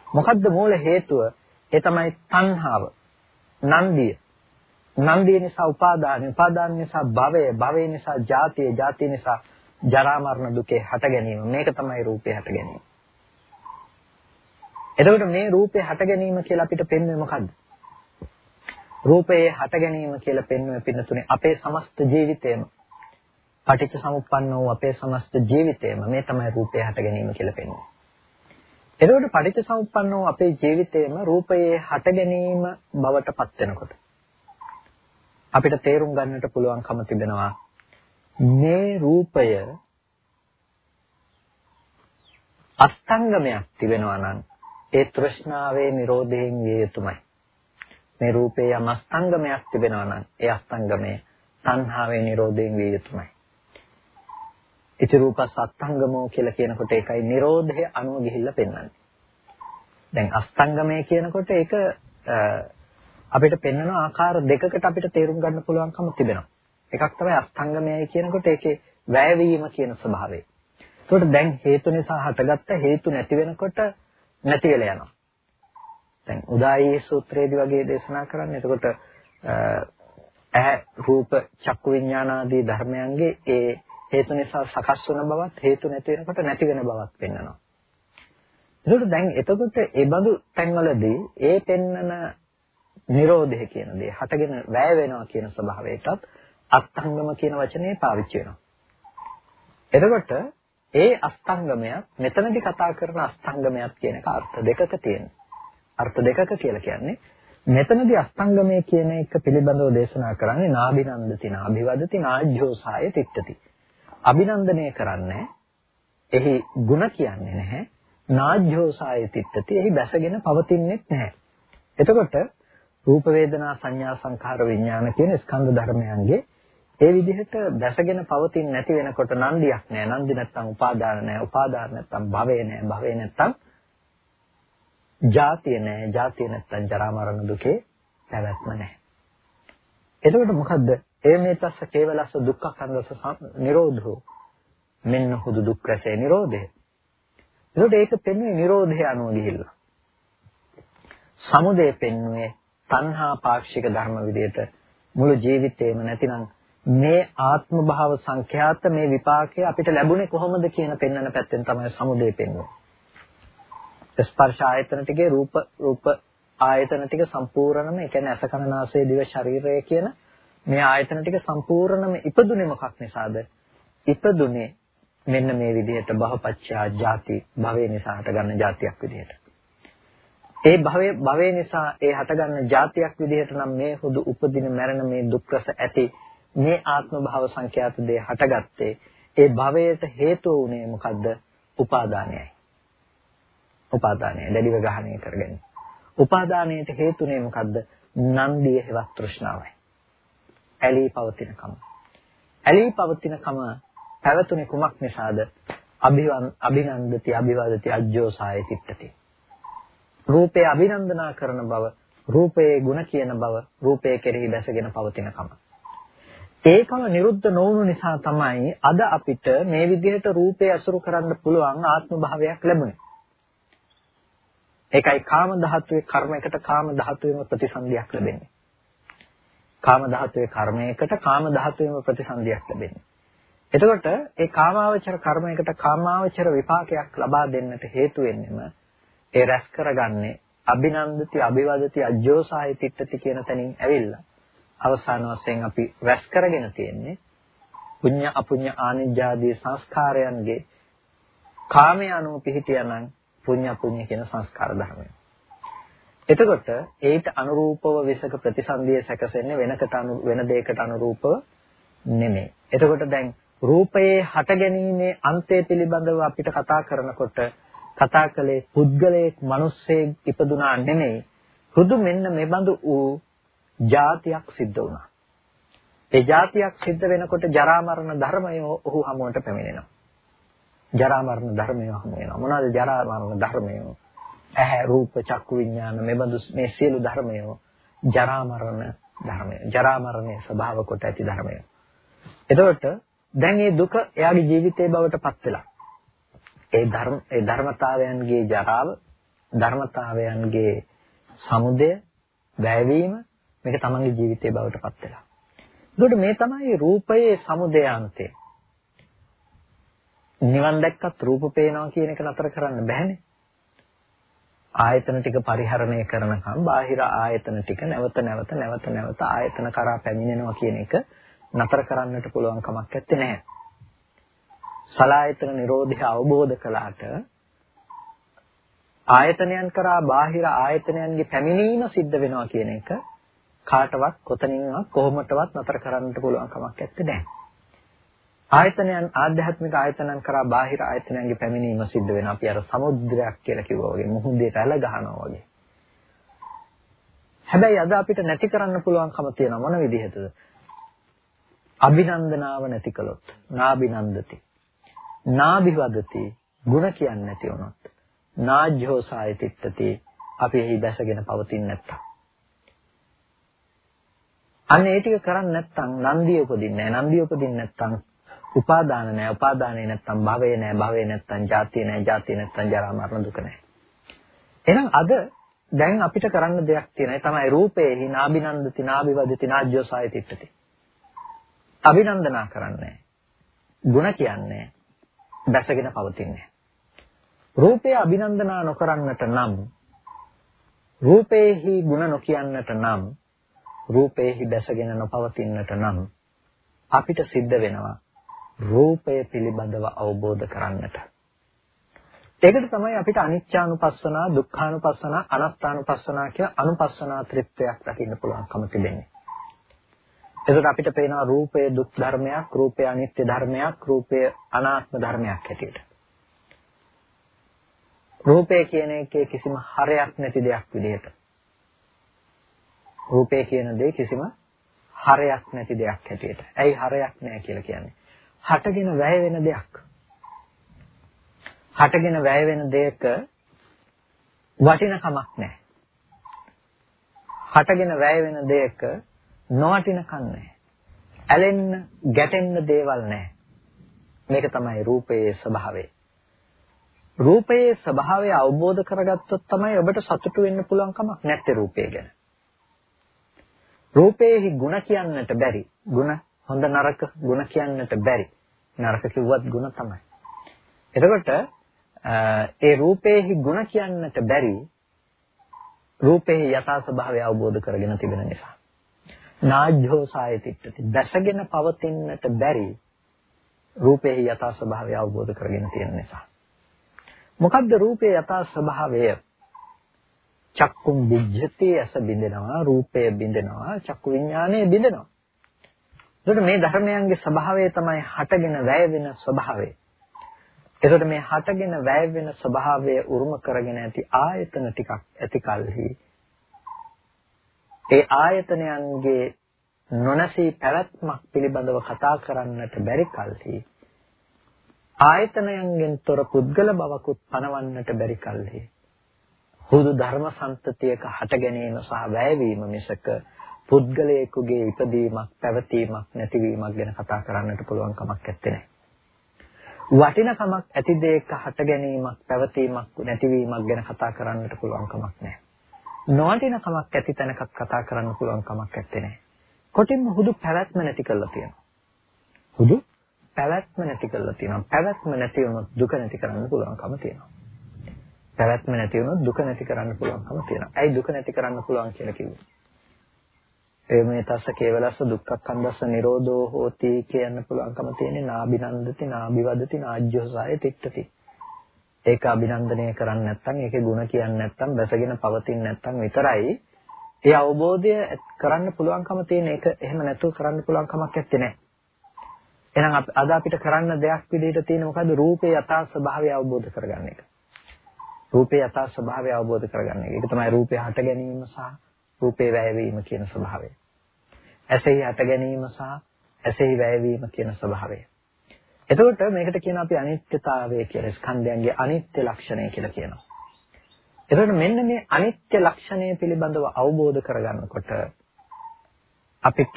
මොකද්ද මූල හේතුව? ඒ තමයි තණ්හාව. නන්දිය. නන්දිය නිසා උපාදානය, උපාදාන නිසා භවය, භවය නිසා ජාතිය, ජාතිය නිසා ජරා මරණ දුකේ හට ගැනීම. මේක තමයි රූපේ හට ගැනීම. එතකොට මේ රූපේ හට ගැනීම කියලා අපිට පෙන්වෙන්නේ මොකද්ද? රූපයේ හට ගැනීම කියලා පෙන්වෙන පින්නතුනේ අපේ සමස්ත ජීවිතයම පටිච්ච සමුප්පන්න වූ අපේ සමස්ත ජීවිතයම මේ තමයි රූපය හට ගැනීම කියලා පෙන්වන්නේ. එතකොට පටිච්ච සමුප්පන්න වූ අපේ ජීවිතයම රූපයේ හට ගැනීම බවට පත් වෙනකොට අපිට තේරුම් ගන්නට පුළුවන්කම තිබෙනවා මේ රූපය අස්තංගමයක් තිබෙනවා නම් ඒ තෘෂ්ණාවේ Nirodhayen විය යුතුමයි. මේ රූපේ යම් අස්තංගමයක් තිබෙනවා නම් ඒ අස්තංගමය තණ්හාවේ Nirodhayen විය යුතුමයි. ඉති රූප සත්ංගමෝ කියලා කියනකොට ඒකයි Nirodhaය අනුව ගිහිල්ලා පෙන්වන්නේ. දැන් අස්තංගමය කියනකොට ඒක අපිට පෙන්වන ආකාර දෙකකට අපිට තේරුම් ගන්න පුළුවන්කම තිබෙනවා. එකක් තමයි අස්තංගමයයි කියනකොට ඒකේ වැයවීම කියන ස්වභාවය. ඒකට දැන් හේතු නිසා හටගත්ත හේතු නැති වෙනකොට නැති වෙලා යනවා. දැන් උදායි සූත්‍රයේදී වගේ දේශනා කරන්නේ. එතකොට ඇහැ රූප චක්කු විඥාන ආදී ධර්මයන්ගේ ඒ හේතු නිසා සකස් වන බවත් හේතු නැති වෙනකොට නැති වෙන බවත් පෙන්වනවා. ඒකට දැන් එතකොට ඒ බඳු තැන්වලදී ඒ පෙන්නන නිරෝධය කියන දේ හටගෙන වැය වෙනවා කියන ස්වභාවයටත් අස්තංගම කියන වචනේ පාවිච්චි වෙනවා. එතකොට ඒ අස්තංගමයක් මෙතනදී කතා කරන අස්තංගමයක් කියන එක අර්ථ දෙකක තියෙනවා. අර්ථ දෙකක කියලා කියන්නේ මෙතනදී අස්තංගමය කියන එක පිළිබඳව දේශනා කරන්නේ නාබිනන්දති නාභිවදති නාජ්ජෝසාය තිට්ඨති. අභිනන්දනය කරන්නේ එහි ಗುಣ කියන්නේ නැහැ. නාජ්ජෝසාය තිට්ඨති. එහි බැසගෙන පවතින්නේ නැහැ. එතකොට රූප වේදනා සංඥා සංඛාර විඥාන කියන ස්කන්ධ ධර්මයන්ගේ ඒ විදිහට දැසගෙන පවතින නැති වෙනකොට නන්දියක් නෑ. නන්දි නැත්තම් උපාදාන නෑ. උපාදාන නැත්තම් භවය නෑ. භවය නැත්තම් ජාතිය නෑ. ජාතිය නැත්තම් ජරා මරණ දුකේ පැවැත්ම නෑ. එතකොට මොකද්ද? ඒ මේ තස්ස කේවලස්ස දුක්ඛ කන්දස නිරෝධෝ මෙන්න හුදු දුක් රැසේ නිරෝධය. එතකොට ඒක පෙන්වන්නේ නිරෝධය අනුව ගිහිල්ලා. සමුදය පෙන්වන්නේ තණ්හා පාක්ෂික ධර්ම විදියට මුළු ජීවිතේම නැතිනම් මේ ආත්ම භාව සංඛ්‍යාත මේ විපාකය අපිට ලැබුණේ කොහොමද කියන පෙන්වන පැත්තෙන් තමයි සමුදේ පෙන්වන්නේ. ස්පර්ශ ආයතන ටිකේ රූප රූප ආයතන ටික සම්පූර්ණම ඒ කියන්නේ අස කන නාසය දිව ශරීරය කියන මේ ආයතන ටික සම්පූර්ණම ඉපදුනේ මොකක් නිසාද? ඉපදුනේ මෙන්න මේ විදිහට බහපච්චා ජාති භවය නිසා හටගන්න ජාතියක් විදිහට. ඒ භවයේ භවය නිසා ඒ හටගන්න ජාතියක් විදිහට නම් මේ හුදු උපදින මරණ මේ දුක් රස ඇති මේ ආත්ම භාව සංඛ්‍යාත දේ හටගත්තේ ඒ භවයට හේතුව උනේ මොකද්ද? උපාදානයයි. උපාදානය දැඩිව ග්‍රහණය කරගෙන. උපාදානයට හේතුනේ මොකද්ද? නන්දිය හෙවත් තෘෂ්ණාවයි. ඇලී පවතිනකම. ඇලී පවතිනකම පැවතුනේ කුමක් නිසාද? අභිවන් අභිනන්දති අභිවාදති අජ්ජෝසාය තිට්ඨති. රූපේ අභිනන්දනා කරන බව, රූපයේ ಗುಣ කියන බව, රූපයේ කෙරෙහි දැසගෙන පවතිනකම. ඒකම නිරුද්ධ නොවුණු නිසා තමයි අද අපිට මේ විදිහට රූපය අසුරු කරන්න පුළුවන් ආත්ම භාවයක් ලැබුණේ. ඒකයි කාම ධාතුවේ කර්මයකට කාම ධාතුවේම ප්‍රතිසන්දියක් ලැබෙන්නේ. කාම ධාතුවේ කර්මයකට කාම ධාතුවේම ප්‍රතිසන්දියක් ලැබෙන්නේ. එතකොට ඒ කාමාවචර කර්මයකට කාමාවචර විපාකයක් ලබා දෙන්නට හේතු වෙන්නෙම ඒ රැස් කරගන්නේ අභිනන්දති අභිවදති අජ්ජෝසාය තිට්ඨති කියන තැනින් ඇවිල්ලා අවසාන වශයෙන් අපි රැස් කරගෙන තියෙන්නේ පුඤ්ඤ අපුඤ්ඤ ආනිජ්ජාදී සංස්කාරයන්ගේ කාමයේ අනුව පිහිටියානම් පුඤ්ඤ අපුඤ්ඤ කියන සංස්කාර ධර්මය. එතකොට ඒට අනුරූපව විසක ප්‍රතිසන්දිය සැකසෙන්නේ වෙනකට අනු වෙන දෙයකට අනුරූපව නෙමෙයි. එතකොට දැන් රූපයේ හට ගැනීමේ අන්තය පිළිබඳව අපිට කතා කරනකොට කතා කළේ පුද්ගලයෙක් මිනිස්සෙක් ඉපදුනා නෙමෙයි. හුදු මෙන්න මෙබඳු වූ જાතියක් සිද්ධ වුණා. ඒ જાතියක් සිද්ධ වෙනකොට ජරා මරණ ධර්මය ඔහු හමුවට පැමිණෙනවා. ජරා මරණ ධර්මය හමු වෙනවා. මොනවාද ජරා මරණ ධර්මය? ඇහැ රූප චක්කු විඥාන මෙබඳු මේ සියලු ධර්මය ජරා මරණ ධර්මය. ජරා මරණයේ ස්වභාව කොට ඇති ධර්මය. එතකොට දැන් මේ දුක එයාගේ ජීවිතයේ බවට පත් වෙලා. ඒ ධර්ම ඒ ධර්මතාවයන්ගේ ජරාව ධර්මතාවයන්ගේ සමුදය වැයවීම මේක තමන්ගේ ජීවිතයේ බවට පත් වෙලා. එතකොට මේ තමයි රූපයේ සමුදයාන්තය. නිවන් දැක්කත් රූප පේනවා කියන එක නතර කරන්න බෑනේ. ආයතන ටික පරිහරණය කරනකම් බාහිර ආයතන ටික නැවත නැවත නැවත නැවත ආයතන කරා පැමිණෙනවා කියන එක නතර කරන්නට පුළුවන් කමක් නැත්තේ නෑ. සලායතන නිරෝධය අවබෝධ කළාට ආයතනයන් කරා බාහිර ආයතනයන්ගේ පැමිණීම සිද්ධ වෙනවා කියන එක කාටවත් කොතනින්වත් කොහොමටවත් නතර කරන්නට පුළුවන් කමක් නැත්තේ නෑ. ආයතනයන් ආධ්‍යාත්මික ආයතනයන් කරා බාහිර ආයතනයන්ගේ පැමිණීම සිද්ධ වෙනවා. අපි අර සමුද්‍රයක් කියලා කිව්වා වගේ මුහුදේ රැළ ගහනවා වගේ. හැබැයි අද අපිට නැති කරන්න පුළුවන්කම තියෙන මොන විදිහටද? අභිනන්දනාව නැති කළොත් නාබිනන්දති. නාභිවදති ಗುಣ කියන්නේ නැති වුණොත් නාජ්ජෝ සායතිත්තති අපි එහි දැසගෙන පවතින්නේ නැත්තම්. අන්න ඒ ටික කරන්නේ නැත්තම් නන්දිය උපදින්නේ නැහැ. නන්දිය උපදින්නේ නැත්තම් උපාදාන නැහැ. උපාදානේ නැත්තම් භවය නැහැ. භවය නැත්තම් ජාතිය නැහැ. ජාතිය නැත්තම් ජරා මරණ දුක නැහැ. එහෙනම් අද දැන් අපිට කරන්න දෙයක් තියෙනවා. ඒ තමයි රූපේ හිනාබිනන්දති නාබිවදති නාජ්ජෝ සායතිත්තති අභිනන්දනා කරන්නේ ගුණ කියන්නේ දැසගෙන පවතින්නේ. රූපය අභිනන්දනා නොකරන්නට නම් රූපේහි ಗುಣ නොකියන්නට නම් රූපේහි දැසගෙන නොපවතින්නට නම් අපිට සිද්ධ වෙනවා රූපය පිළිබඳව අවබෝධ කරන්නට. ඒකට තමයි අපිට අනිච්චානුපස්සනා, දුක්ඛානුපස්සනා, අනාත්තානුපස්සනා කියන අනුපස්සනා ත්‍රිත්වයක් දකින්න පුළුවන්කම තිබෙන්නේ. එතකොට අපිට පේනවා රූපය දුක් ධර්මයක්, රූපය අනිත්‍ය ධර්මයක්, රූපය අනාත්ම ධර්මයක් හැටියට. රූපය කියන එකේ කිසිම හරයක් නැති දෙයක් විදිහට. රූපය කියන දේ කිසිම හරයක් නැති දෙයක් හැටියට. ඇයි හරයක් නැහැ කියලා කියන්නේ? හටගෙන වැය වෙන දෙයක්. හටගෙන වැය වෙන දෙයක වටිනකමක් නැහැ. හටගෙන වැය වෙන දෙයක නොවටිනකම් නැහැ. ඇලෙන්න, ගැටෙන්න දේවල් නැහැ. මේක තමයි රූපයේ ස්වභාවය. රූපයේ ස්වභාවය අවබෝධ කරගත්තොත් තමයි ඔබට සතුටු වෙන්න පුළුවන් කමක් නැත්තේ රූපය ගැන. රූපයේහි ಗುಣ කියන්නට බැරි. ಗುಣ හොඳ නරක ಗುಣ කියන්නට බැරි. නරක කිව්වත් ಗುಣ තමයි. එතකොට ඒ රූපේහි ಗುಣ කියන්නට බැරි රූපේ යථා ස්වභාවය අවබෝධ කරගෙන තිබෙන නිසා. නාජ්ජෝ සායතිට්ඨති. දැසගෙන පවතින්නට බැරි රූපේ යථා ස්වභාවය අවබෝධ කරගෙන තියෙන නිසා. මොකද්ද රූපේ යථා ස්වභාවය? චක්කුම් විජ්ජති ඇස බින්දෙනවා රූපය බින්දෙනවා චක්කු විඥානය බින්දෙනවා එතකොට මේ ධර්මයන්ගේ ස්වභාවය තමයි හටගෙන වැය වෙන ස්වභාවය. එතකොට මේ හටගෙන වැය වෙන ස්වභාවය උරුම කරගෙන ඇති ආයතන ටිකක් ඇති කලෙහි ඒ ආයතනයන්ගේ නොනසී පැවැත්මක් පිළිබඳව කතා කරන්නට බැරි කලෙහි ආයතනයන්ගෙන් තොර පුද්ගල බවකුත් පනවන්නට බැරි කලෙහි හුදු ධර්ම සම්තතියක හට ගැනීම සහ වැයවීම මිසක පුද්ගලයෙකුගේ ඉපදීමක් පැවතීමක් නැතිවීමක් ගැන කතා කරන්නට පුළුවන් කමක් නැත්තේ. වටිනකමක් ඇති දෙයක හට ගැනීමක් පැවතීමක් නැතිවීමක් ගැන කතා කරන්නට පුළුවන් කමක් නැහැ. නොවටිනකමක් ඇති තැනකත් කතා කරන්න පුළුවන් කමක් නැත්තේ. කොටින්ම හුදු පැවැත්ම නැති කරලා තියෙනවා. හුදු පැවැත්ම නැති කරලා තියෙනවා. පැවැත්ම නැති වුණොත් දුක නැති කරන්න පුළුවන්කම තියෙනවා. පැවැත්ම නැති වුණොත් දුක නැති කරන්න පුළුවන්කම තියෙනවා. ඇයි දුක නැති කරන්න පුළුවන් කියලා කිව්වේ? මේ තස්ස කේවලස්ස දුක්ඛක්ඛන්දස්ස නිරෝධෝ හෝති කියන්න පුළුවන්කම තියෙන්නේ නාබිනන්දති නාබිවදති නාජ්ජෝසාය තිට්ඨති. ඒක අභිනන්දනය කරන්නේ නැත්නම් ඒකේ ಗುಣ කියන්නේ නැත්නම් බැසගෙන පවතින්නේ නැත්නම් විතරයි ඒ අවබෝධය කරන්න පුළුවන්කම තියෙන එක එහෙම නැතුව කරන්න පුළුවන් කමක් නැත්තේ. එහෙනම් අද අපිට කරන්න දෙයක් විදිහට තියෙන මොකද්ද රූපේ යථා ස්වභාවය අවබෝධ කරගන්න එක. රූපේ යථා ස්වභාවය අවබෝධ කරගන්න එක. ඒක තමයි රූපේ හට ගැනීම සහ රූපේ වැයවීම කියන ස්වභාවය. ඇසෙහි හට ගැනීම සහ ඇසෙහි වැයවීම කියන ස්වභාවය. එතකොට මේකට කියන අපි අනිත්‍යතාවය කියලා ස්කන්ධයන්ගේ අනිත්‍ය ලක්ෂණය කියලා කියනවා. එතකොට මෙන්න මේ අනිත්‍ය ලක්ෂණය පිළිබඳව අවබෝධ කරගන්නකොට අපිට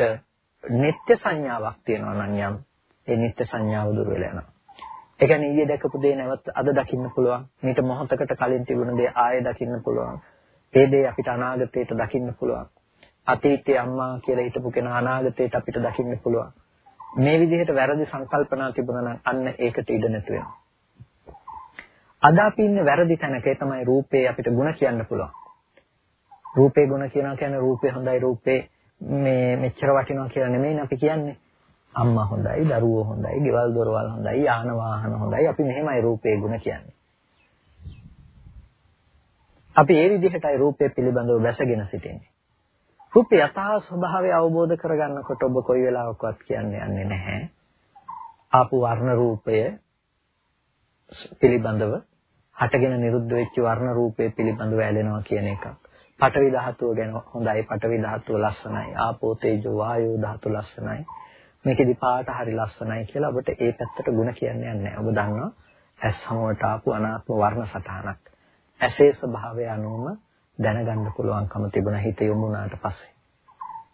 නিত্য සංඥාවක් තියෙනවා නම් යම් ඒ නিত্য සංඥාව දුර වෙලා යනවා. ඒ කියන්නේ ඊයේ දැකපු දේ නැවත් අද දකින්න පුළුවන්. මීට මොහොතකට කලින් තිබුණ දේ ආයෙ දකින්න පුළුවන්. ඒ දේ අපිට අනාගතයට දකින්න පුළුවන්. අතීතයේ අම්මා කියලා හිටපු කෙනා අනාගතයට අපිට දකින්න පුළුවන්. මේ විදිහට වැරදි සංකල්පනා තිබුණා නම් අන්න ඒකට ඉඩ නැතු වෙනවා. අද අපි ඉන්නේ වැරදි තැනක ඒ තමයි රූපේ අපිට ಗುಣ කියන්න පුළුවන්. රූපේ ಗುಣ කියනවා කියන්නේ රූපේ හොඳයි රූපේ මේ මෙච්චර වටිනවා කියලා නෙමෙයි අපි කියන්නේ. අම්මා හොඳයි, දරුවෝ හොඳයි, ගෙවල් දොරවල් හොඳයි, යාන වාහන හොඳයි. අපි මෙහෙමයි රූපේ ಗುಣ කියන්නේ. අපි ඒ විදිහටයි රූපය පිළිබඳව බැසගෙන සිටින්නේ. රූපේ යථා ස්වභාවය අවබෝධ කරගන්නකොට ඔබ කොයි වෙලාවකවත් කියන්නේ යන්නේ නැහැ. ආපු වර්ණ රූපය පිළිබඳව හටගෙන නිරුද්ධ වෙච්ච වර්ණ රූපය පිළිබඳව ඇලෙනවා කියන එකක්. පඨවි ධාතුව ගැන හොඳයි පඨවි ධාතුව ලස්සනයි. ආපෝ තේජෝ වායෝ ධාතු ලස්සනයි. මේකෙදි පාට හරි ලස්සනයි කියලා ඔබට ඒ පැත්තට ಗುಣ කියන්නේ නැහැ. ඔබ දන්නවා ඇස් සමවට ආපු අනාත්ම වර්ණ සටහනක්. ඇසේ ස්වභාවය අනුවම දැනගන්න පුළුවන්කම තිබුණ හිත යොමු වුණාට පස්සේ.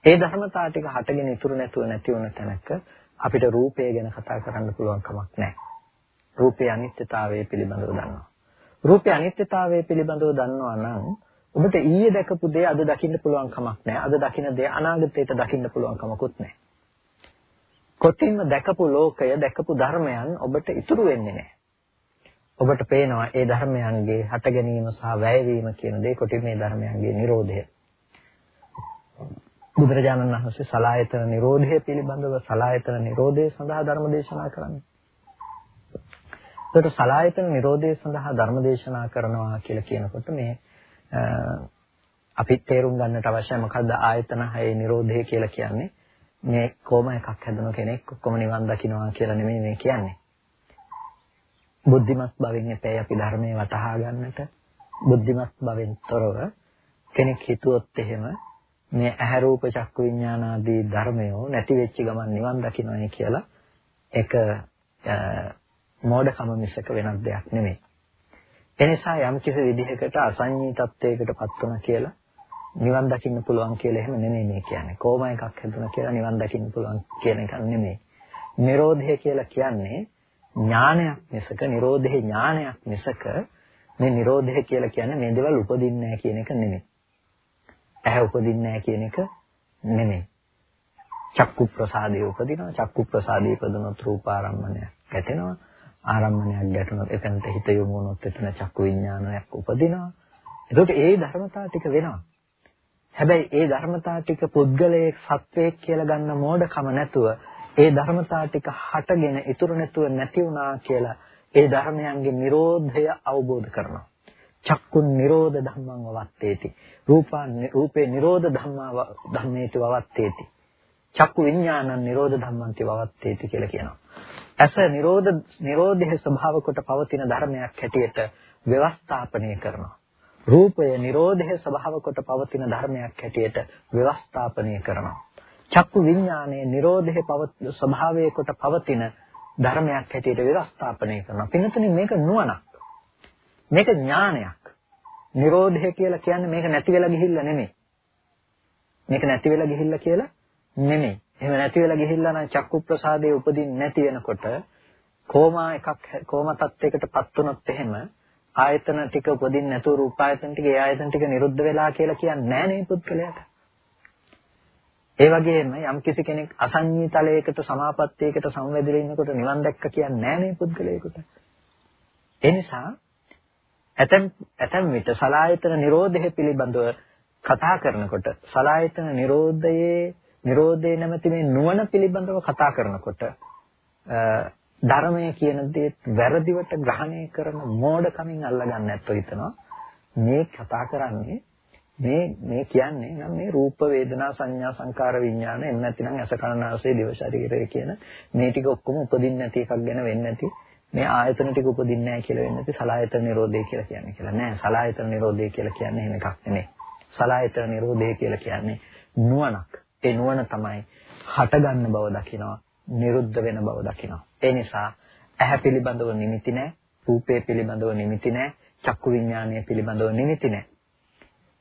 ඒ ධර්මතා ටික හටගෙන ඉතුරු නැතුව නැති වුණ තැනක අපිට රූපය ගැන කතා කරන්න පුළුවන් කමක් නැහැ. රූපේ අනිත්‍යතාවය පිළිබඳව දන්නවා. රූපේ අනිත්‍යතාවය පිළිබඳව දන්නවා නම් ඔබට ඊයේ දැකපු දේ අද දකින්න පුළුවන් කමක් නැහැ. අද දකින දේ අනාගතයට දකින්න පුළුවන් කමකුත් නැහැ. කොටින්ම දැකපු ලෝකය දැකපු ධර්මයන් ඔබට ඉතුරු වෙන්නේ නැහැ. ඔබට පේනවා ඒ ධර්මයන්ගේ හට ගැනීම සහ වැයවීම කියන දේ කොටින් මේ ධර්මයන්ගේ Nirodha. බුදුරජාණන් වහන්සේ සලායතන Nirodha පිළිබඳව සලායතන Nirodha සඳහා ධර්ම දේශනා කරන්නේ. ඒකට සලායතන Nirodha සඳහා ධර්ම දේශනා කරනවා කියලා කියනකොට මේ අපි තේරුම් ගන්නට අවශ්‍ය මොකද්ද ආයතන හයේ Nirodha කියලා කියන්නේ? මේ කොම එකක් හැදුණු කෙනෙක් ඔක්කොම නිවන් දකින්නවා කියලා නෙමෙයි මේ කියන්නේ. බුද්ධිමත් භවෙන් එපැයි අපි ධර්මයේ වටහා ගන්නට බුද්ධිමත් භවෙන් තොරව කෙනෙක් හිතුවොත් එහෙම මේ ඇහැ රූප චක්කු විඥාන ආදී ධර්මයෝ නැති වෙච්ච ගමන් නිවන් දකින්නයි කියලා ඒක මෝඩකම මිසක වෙනත් දෙයක් නෙමෙයි. එනිසා යම් කිසි විදිහකට අසංඤී තත්වයකටපත් වුණා කියලා නිවන් දකින්න පුළුවන් කියලා එහෙම නෙමෙයි මේ කියන්නේ. කොහොම එකක් හැදුණා කියලා නිවන් දකින්න පුළුවන් කියන එක නෙමෙයි. නිරෝධය කියලා කියන්නේ ඥානයක් මිසක Nirodhe ඥානයක් මිසක මේ Nirodhe කියලා කියන්නේ මේ දේවල් උපදින්නේ නැහැ කියන එක නෙමෙයි. ඇහැ උපදින්නේ නැහැ කියන එක නෙමෙයි. චක්කු ප්‍රසාදේ උපදිනවා. චක්කු ප්‍රසාදේ ඉපදුනොත් රූපාරම්මණයක් ගැටෙනවා. ආරම්මණයක් ගැටුනොත් එතනට හිත යොමු වුණොත් එතන චක්කු විඥානයක් උපදිනවා. එතකොට ඒ ධර්මතා ටික වෙනවා. හැබැයි ඒ ධර්මතා ටික පුද්ගලයෙක් සත්වයක් කියලා ගන්න මෝඩකම නැතුව ඒ ධර්මතා ටික හටගෙන ඉතුරු නැතුව නැති වුණා කියලා ඒ ධර්මයන්ගේ Nirodhaය අවබෝධ කරනවා. චක්කුන් නිරෝධ ධම්මං වවත්තේති. රූපා රූපේ නිරෝධ ධම්මා ධම්මේති වවත්තේති. චක්කු විඥානං නිරෝධ ධම්මන්ති වවත්තේති කියලා කියනවා. ඇස නිරෝධ නිරෝධයේ ස්වභාව කොට පවතින ධර්මයක් හැටියට ව්‍යවස්ථාපනය කරනවා. රූපය නිරෝධයේ ස්වභාව කොට පවතින ධර්මයක් හැටියට ව්‍යවස්ථාපනය කරනවා. චක්කු විඥානයේ Nirodhe ස්වභාවයේ කොට පවතින ධර්මයක් හැටියට ව්‍යවස්ථාපනය කරනවා. පින්නතුනි මේක නුවණක්. මේක ඥානයක්. Nirodhe කියලා කියන්නේ මේක නැති වෙලා ගිහිල්ලා නෙමෙයි. මේක නැති වෙලා ගිහිල්ලා කියලා නෙමෙයි. එහෙම නැති වෙලා ගිහිල්ලා නම් චක්කු ප්‍රසාදයේ උපදින්නේ නැති වෙනකොට කෝමා එකක් කෝම තත්යකටපත් වුණොත් එහෙම ආයතන ටික උපදින්නේ නැතුව රූප ආයතන ටික ඒ ආයතන ටික නිරුද්ධ වෙලා කියලා කියන්නේ නැහැ නේ පුද්ගලයාට. ඒ වගේම යම් කිසි කෙනෙක් අසංඤී තලයකට සමාපත්තියකට සංවැදිලා ඉන්නකොට නිවන් දැක්ක කියන්නේ නැහැ නේ පුද්ගලයාට. ඒ නිසා ඇතම් ඇතම් විට සලායතන නිරෝධය පිළිබඳව කතා කරනකොට සලායතන නිරෝධයේ නිරෝධේ නැමැති මේ නුවණ පිළිබඳව කතා කරනකොට ධර්මය කියන දේ වැරදිවට ග්‍රහණය කරන මෝඩකමින් අල්ලගන්න නැත්නම් හිතනවා මේ කතා කරන්නේ මේ මේ කියන්නේ නම් මේ රූප වේදනා සංඥා සංකාර විඥාන එන්න නැතිනම් අස කන නාසය දිව ශරීරය කියන මේ ටික ඔක්කොම උපදින්න නැති එකක් ගැන වෙන්නේ නැති මේ ආයතන ටික උපදින්නේ නැහැ කියලා වෙන්නේ නැති සලායතන නිරෝධය කියලා කියන්නේ කියලා නෑ. සලායතන නිරෝධය කියලා කියන්නේ එහෙම එකක් නෙමෙයි. සලායතන නිරෝධය කියලා කියන්නේ නුවණක්. ඒ නුවණ තමයි හටගන්න බව දකිනවා, නිරුද්ධ වෙන බව දකිනවා. ඒ නිසා ඇහැ පිළිබඳව නිමිති නැහැ, රූපේ පිළිබඳව නිමිති නැහැ, චක්කු විඥානය පිළිබඳව නිමිති නැහැ.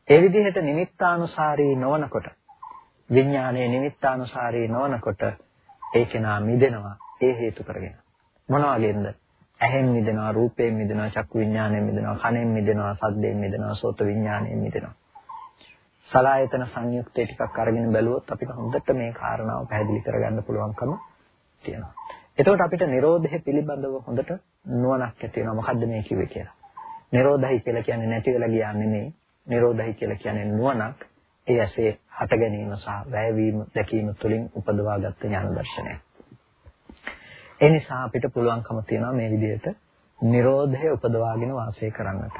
ඒ විදිහට නිමිත්තානුසාරී නොවනකොට විඥානයේ නිමිත්තානුසාරී නොවනකොට ඒ කෙනා මිදෙනවා ඒ හේතු කරගෙන. මොන වගේද? ඇහෙන් මිදෙනවා, රූපයෙන් මිදෙනවා, චක්කු විඥාණයෙන් මිදෙනවා, කනෙන් මිදෙනවා, සද්දයෙන් මිදෙනවා, සෝත විඥාණයෙන් මිදෙනවා. සලායතන සංයුක්තේ ටිකක් අරගෙන බැලුවොත් අපිට හොඳට මේ කාරණාව පැහැදිලි කරගන්න පුළුවන්කම තියෙනවා. එතකොට අපිට Nirodhe පිළිබඳව හොඳට නුවණක් ඇති වෙනවා. මොකද්ද මේ කිව්වේ කියලා. Nirodhaයි කියලා කියන්නේ නැති වෙලා ගියා නෙමෙයි. Nirodhaයි කියලා කියන්නේ නුවණක්. ඒ ඇසේ හට ගැනීම සහ වැයවීම දැකීම තුළින් උපදවාගත් ඥාන දර්ශනය. ඒ නිසා අපිට පුළුවන්කම තියෙනවා මේ විදිහට Nirodhaය උපදවාගෙන වාසය කරන්නට.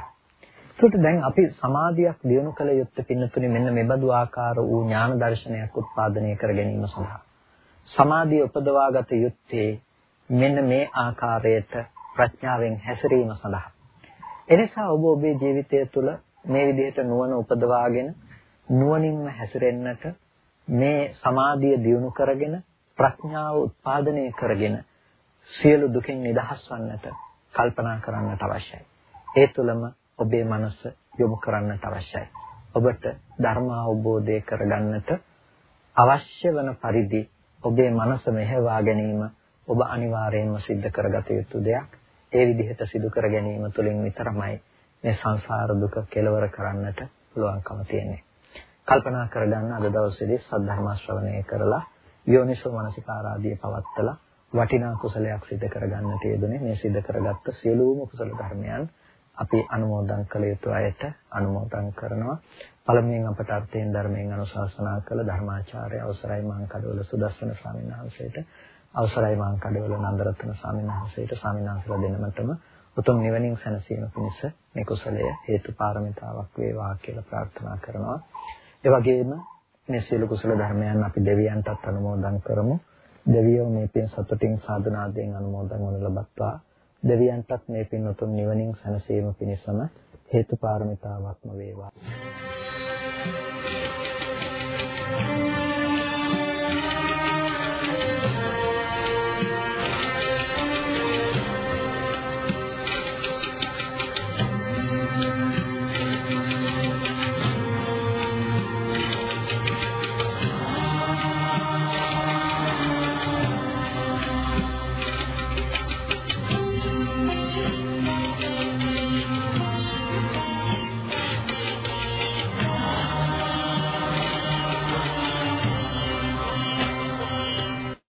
ඒකට දැන් අපි සමාධියක් දියුණු කළ යුත්තේ පින්නතුනේ මෙන්න මෙබඳු ආකාර වූ ඥාන දර්ශනයක් උත්පාදනය කර ගැනීම සඳහා. සමාධිය උපදවාගත යුත්තේ මෙන්න මේ ආකාරයට ප්‍රඥාවෙන් හැසිරීම සඳහා. එනිසා ඔබ ඔබේ ජීවිතය තුළ මේ විදිහට නුවණ උපදවාගෙන නුවණින්ම හැසිරෙන්නට මේ සමාධිය දියුණු කරගෙන ප්‍රඥාව උත්පාදනය කරගෙන සියලු දුකින් නිදහස් වන්නට කල්පනා කරන්නට අවශ්‍යයි. ඒ තුළම ඔබේ මනස යොමු කරන්නට අවශ්‍යයි. ඔබට ධර්ම අවබෝධය කරගන්නට අවශ්‍ය වන පරිදි ඔබේ මනස මෙහෙවා ගැනීම ඔබ අනිවාර්යයෙන්ම සිද්ධ කරගත යුතු දෙයක්. ඒ විදිහට සිදු කර ගැනීම තුළින් විතරමයි මේ සංසාර දුක කෙලවර කරන්නට පුළුවන්කම තියෙන්නේ. කල්පනා කරගන්න අද දවසේදී සද්ධර්ම ශ්‍රවණය කරලා යෝනිසෝ මනසිකාරාදී පවත්තලා වටිනා කුසලයක් සිදු කරගන්නට යෙදුනේ. මේ සිදු කරගත්ත සියලුම කුසල ධර්මයන් අපි අනුමෝදන් කළ යුතු අයට අනුමෝදන් කරනවා. පළමුවෙන් අපට අර්ථයෙන් ධර්මයෙන් අනුශාසනා කළ ධර්මාචාර්ය අවසරයි මාංකඩවල සුදස්සන ස්වාමීන් වහන්සේට. අවසරයි මාංකඩවල නන්දරත්න ස්වාමීන් වහන්සේට ස්වාමීන් වහන්සේලා දෙනමතම උතුම් නිවනින් සැනසීම පිණිස මේ කුසලය හේතු පාරමිතාවක් වේවා කියලා ප්‍රාර්ථනා කරනවා. ඒ වගේම මේ සියලු කුසල ධර්මයන් අපි දෙවියන්ටත් අනුමෝදන් කරමු. දෙවියෝ මේ පින් සතුටින් සාධනාවෙන් අනුමෝදන් වනු ලබත්වා. දෙවියන්ටත් මේ පින් උතුම් නිවනින් සැනසීම පිණිසම හේතු පාරමිතාවක්ම වේවා.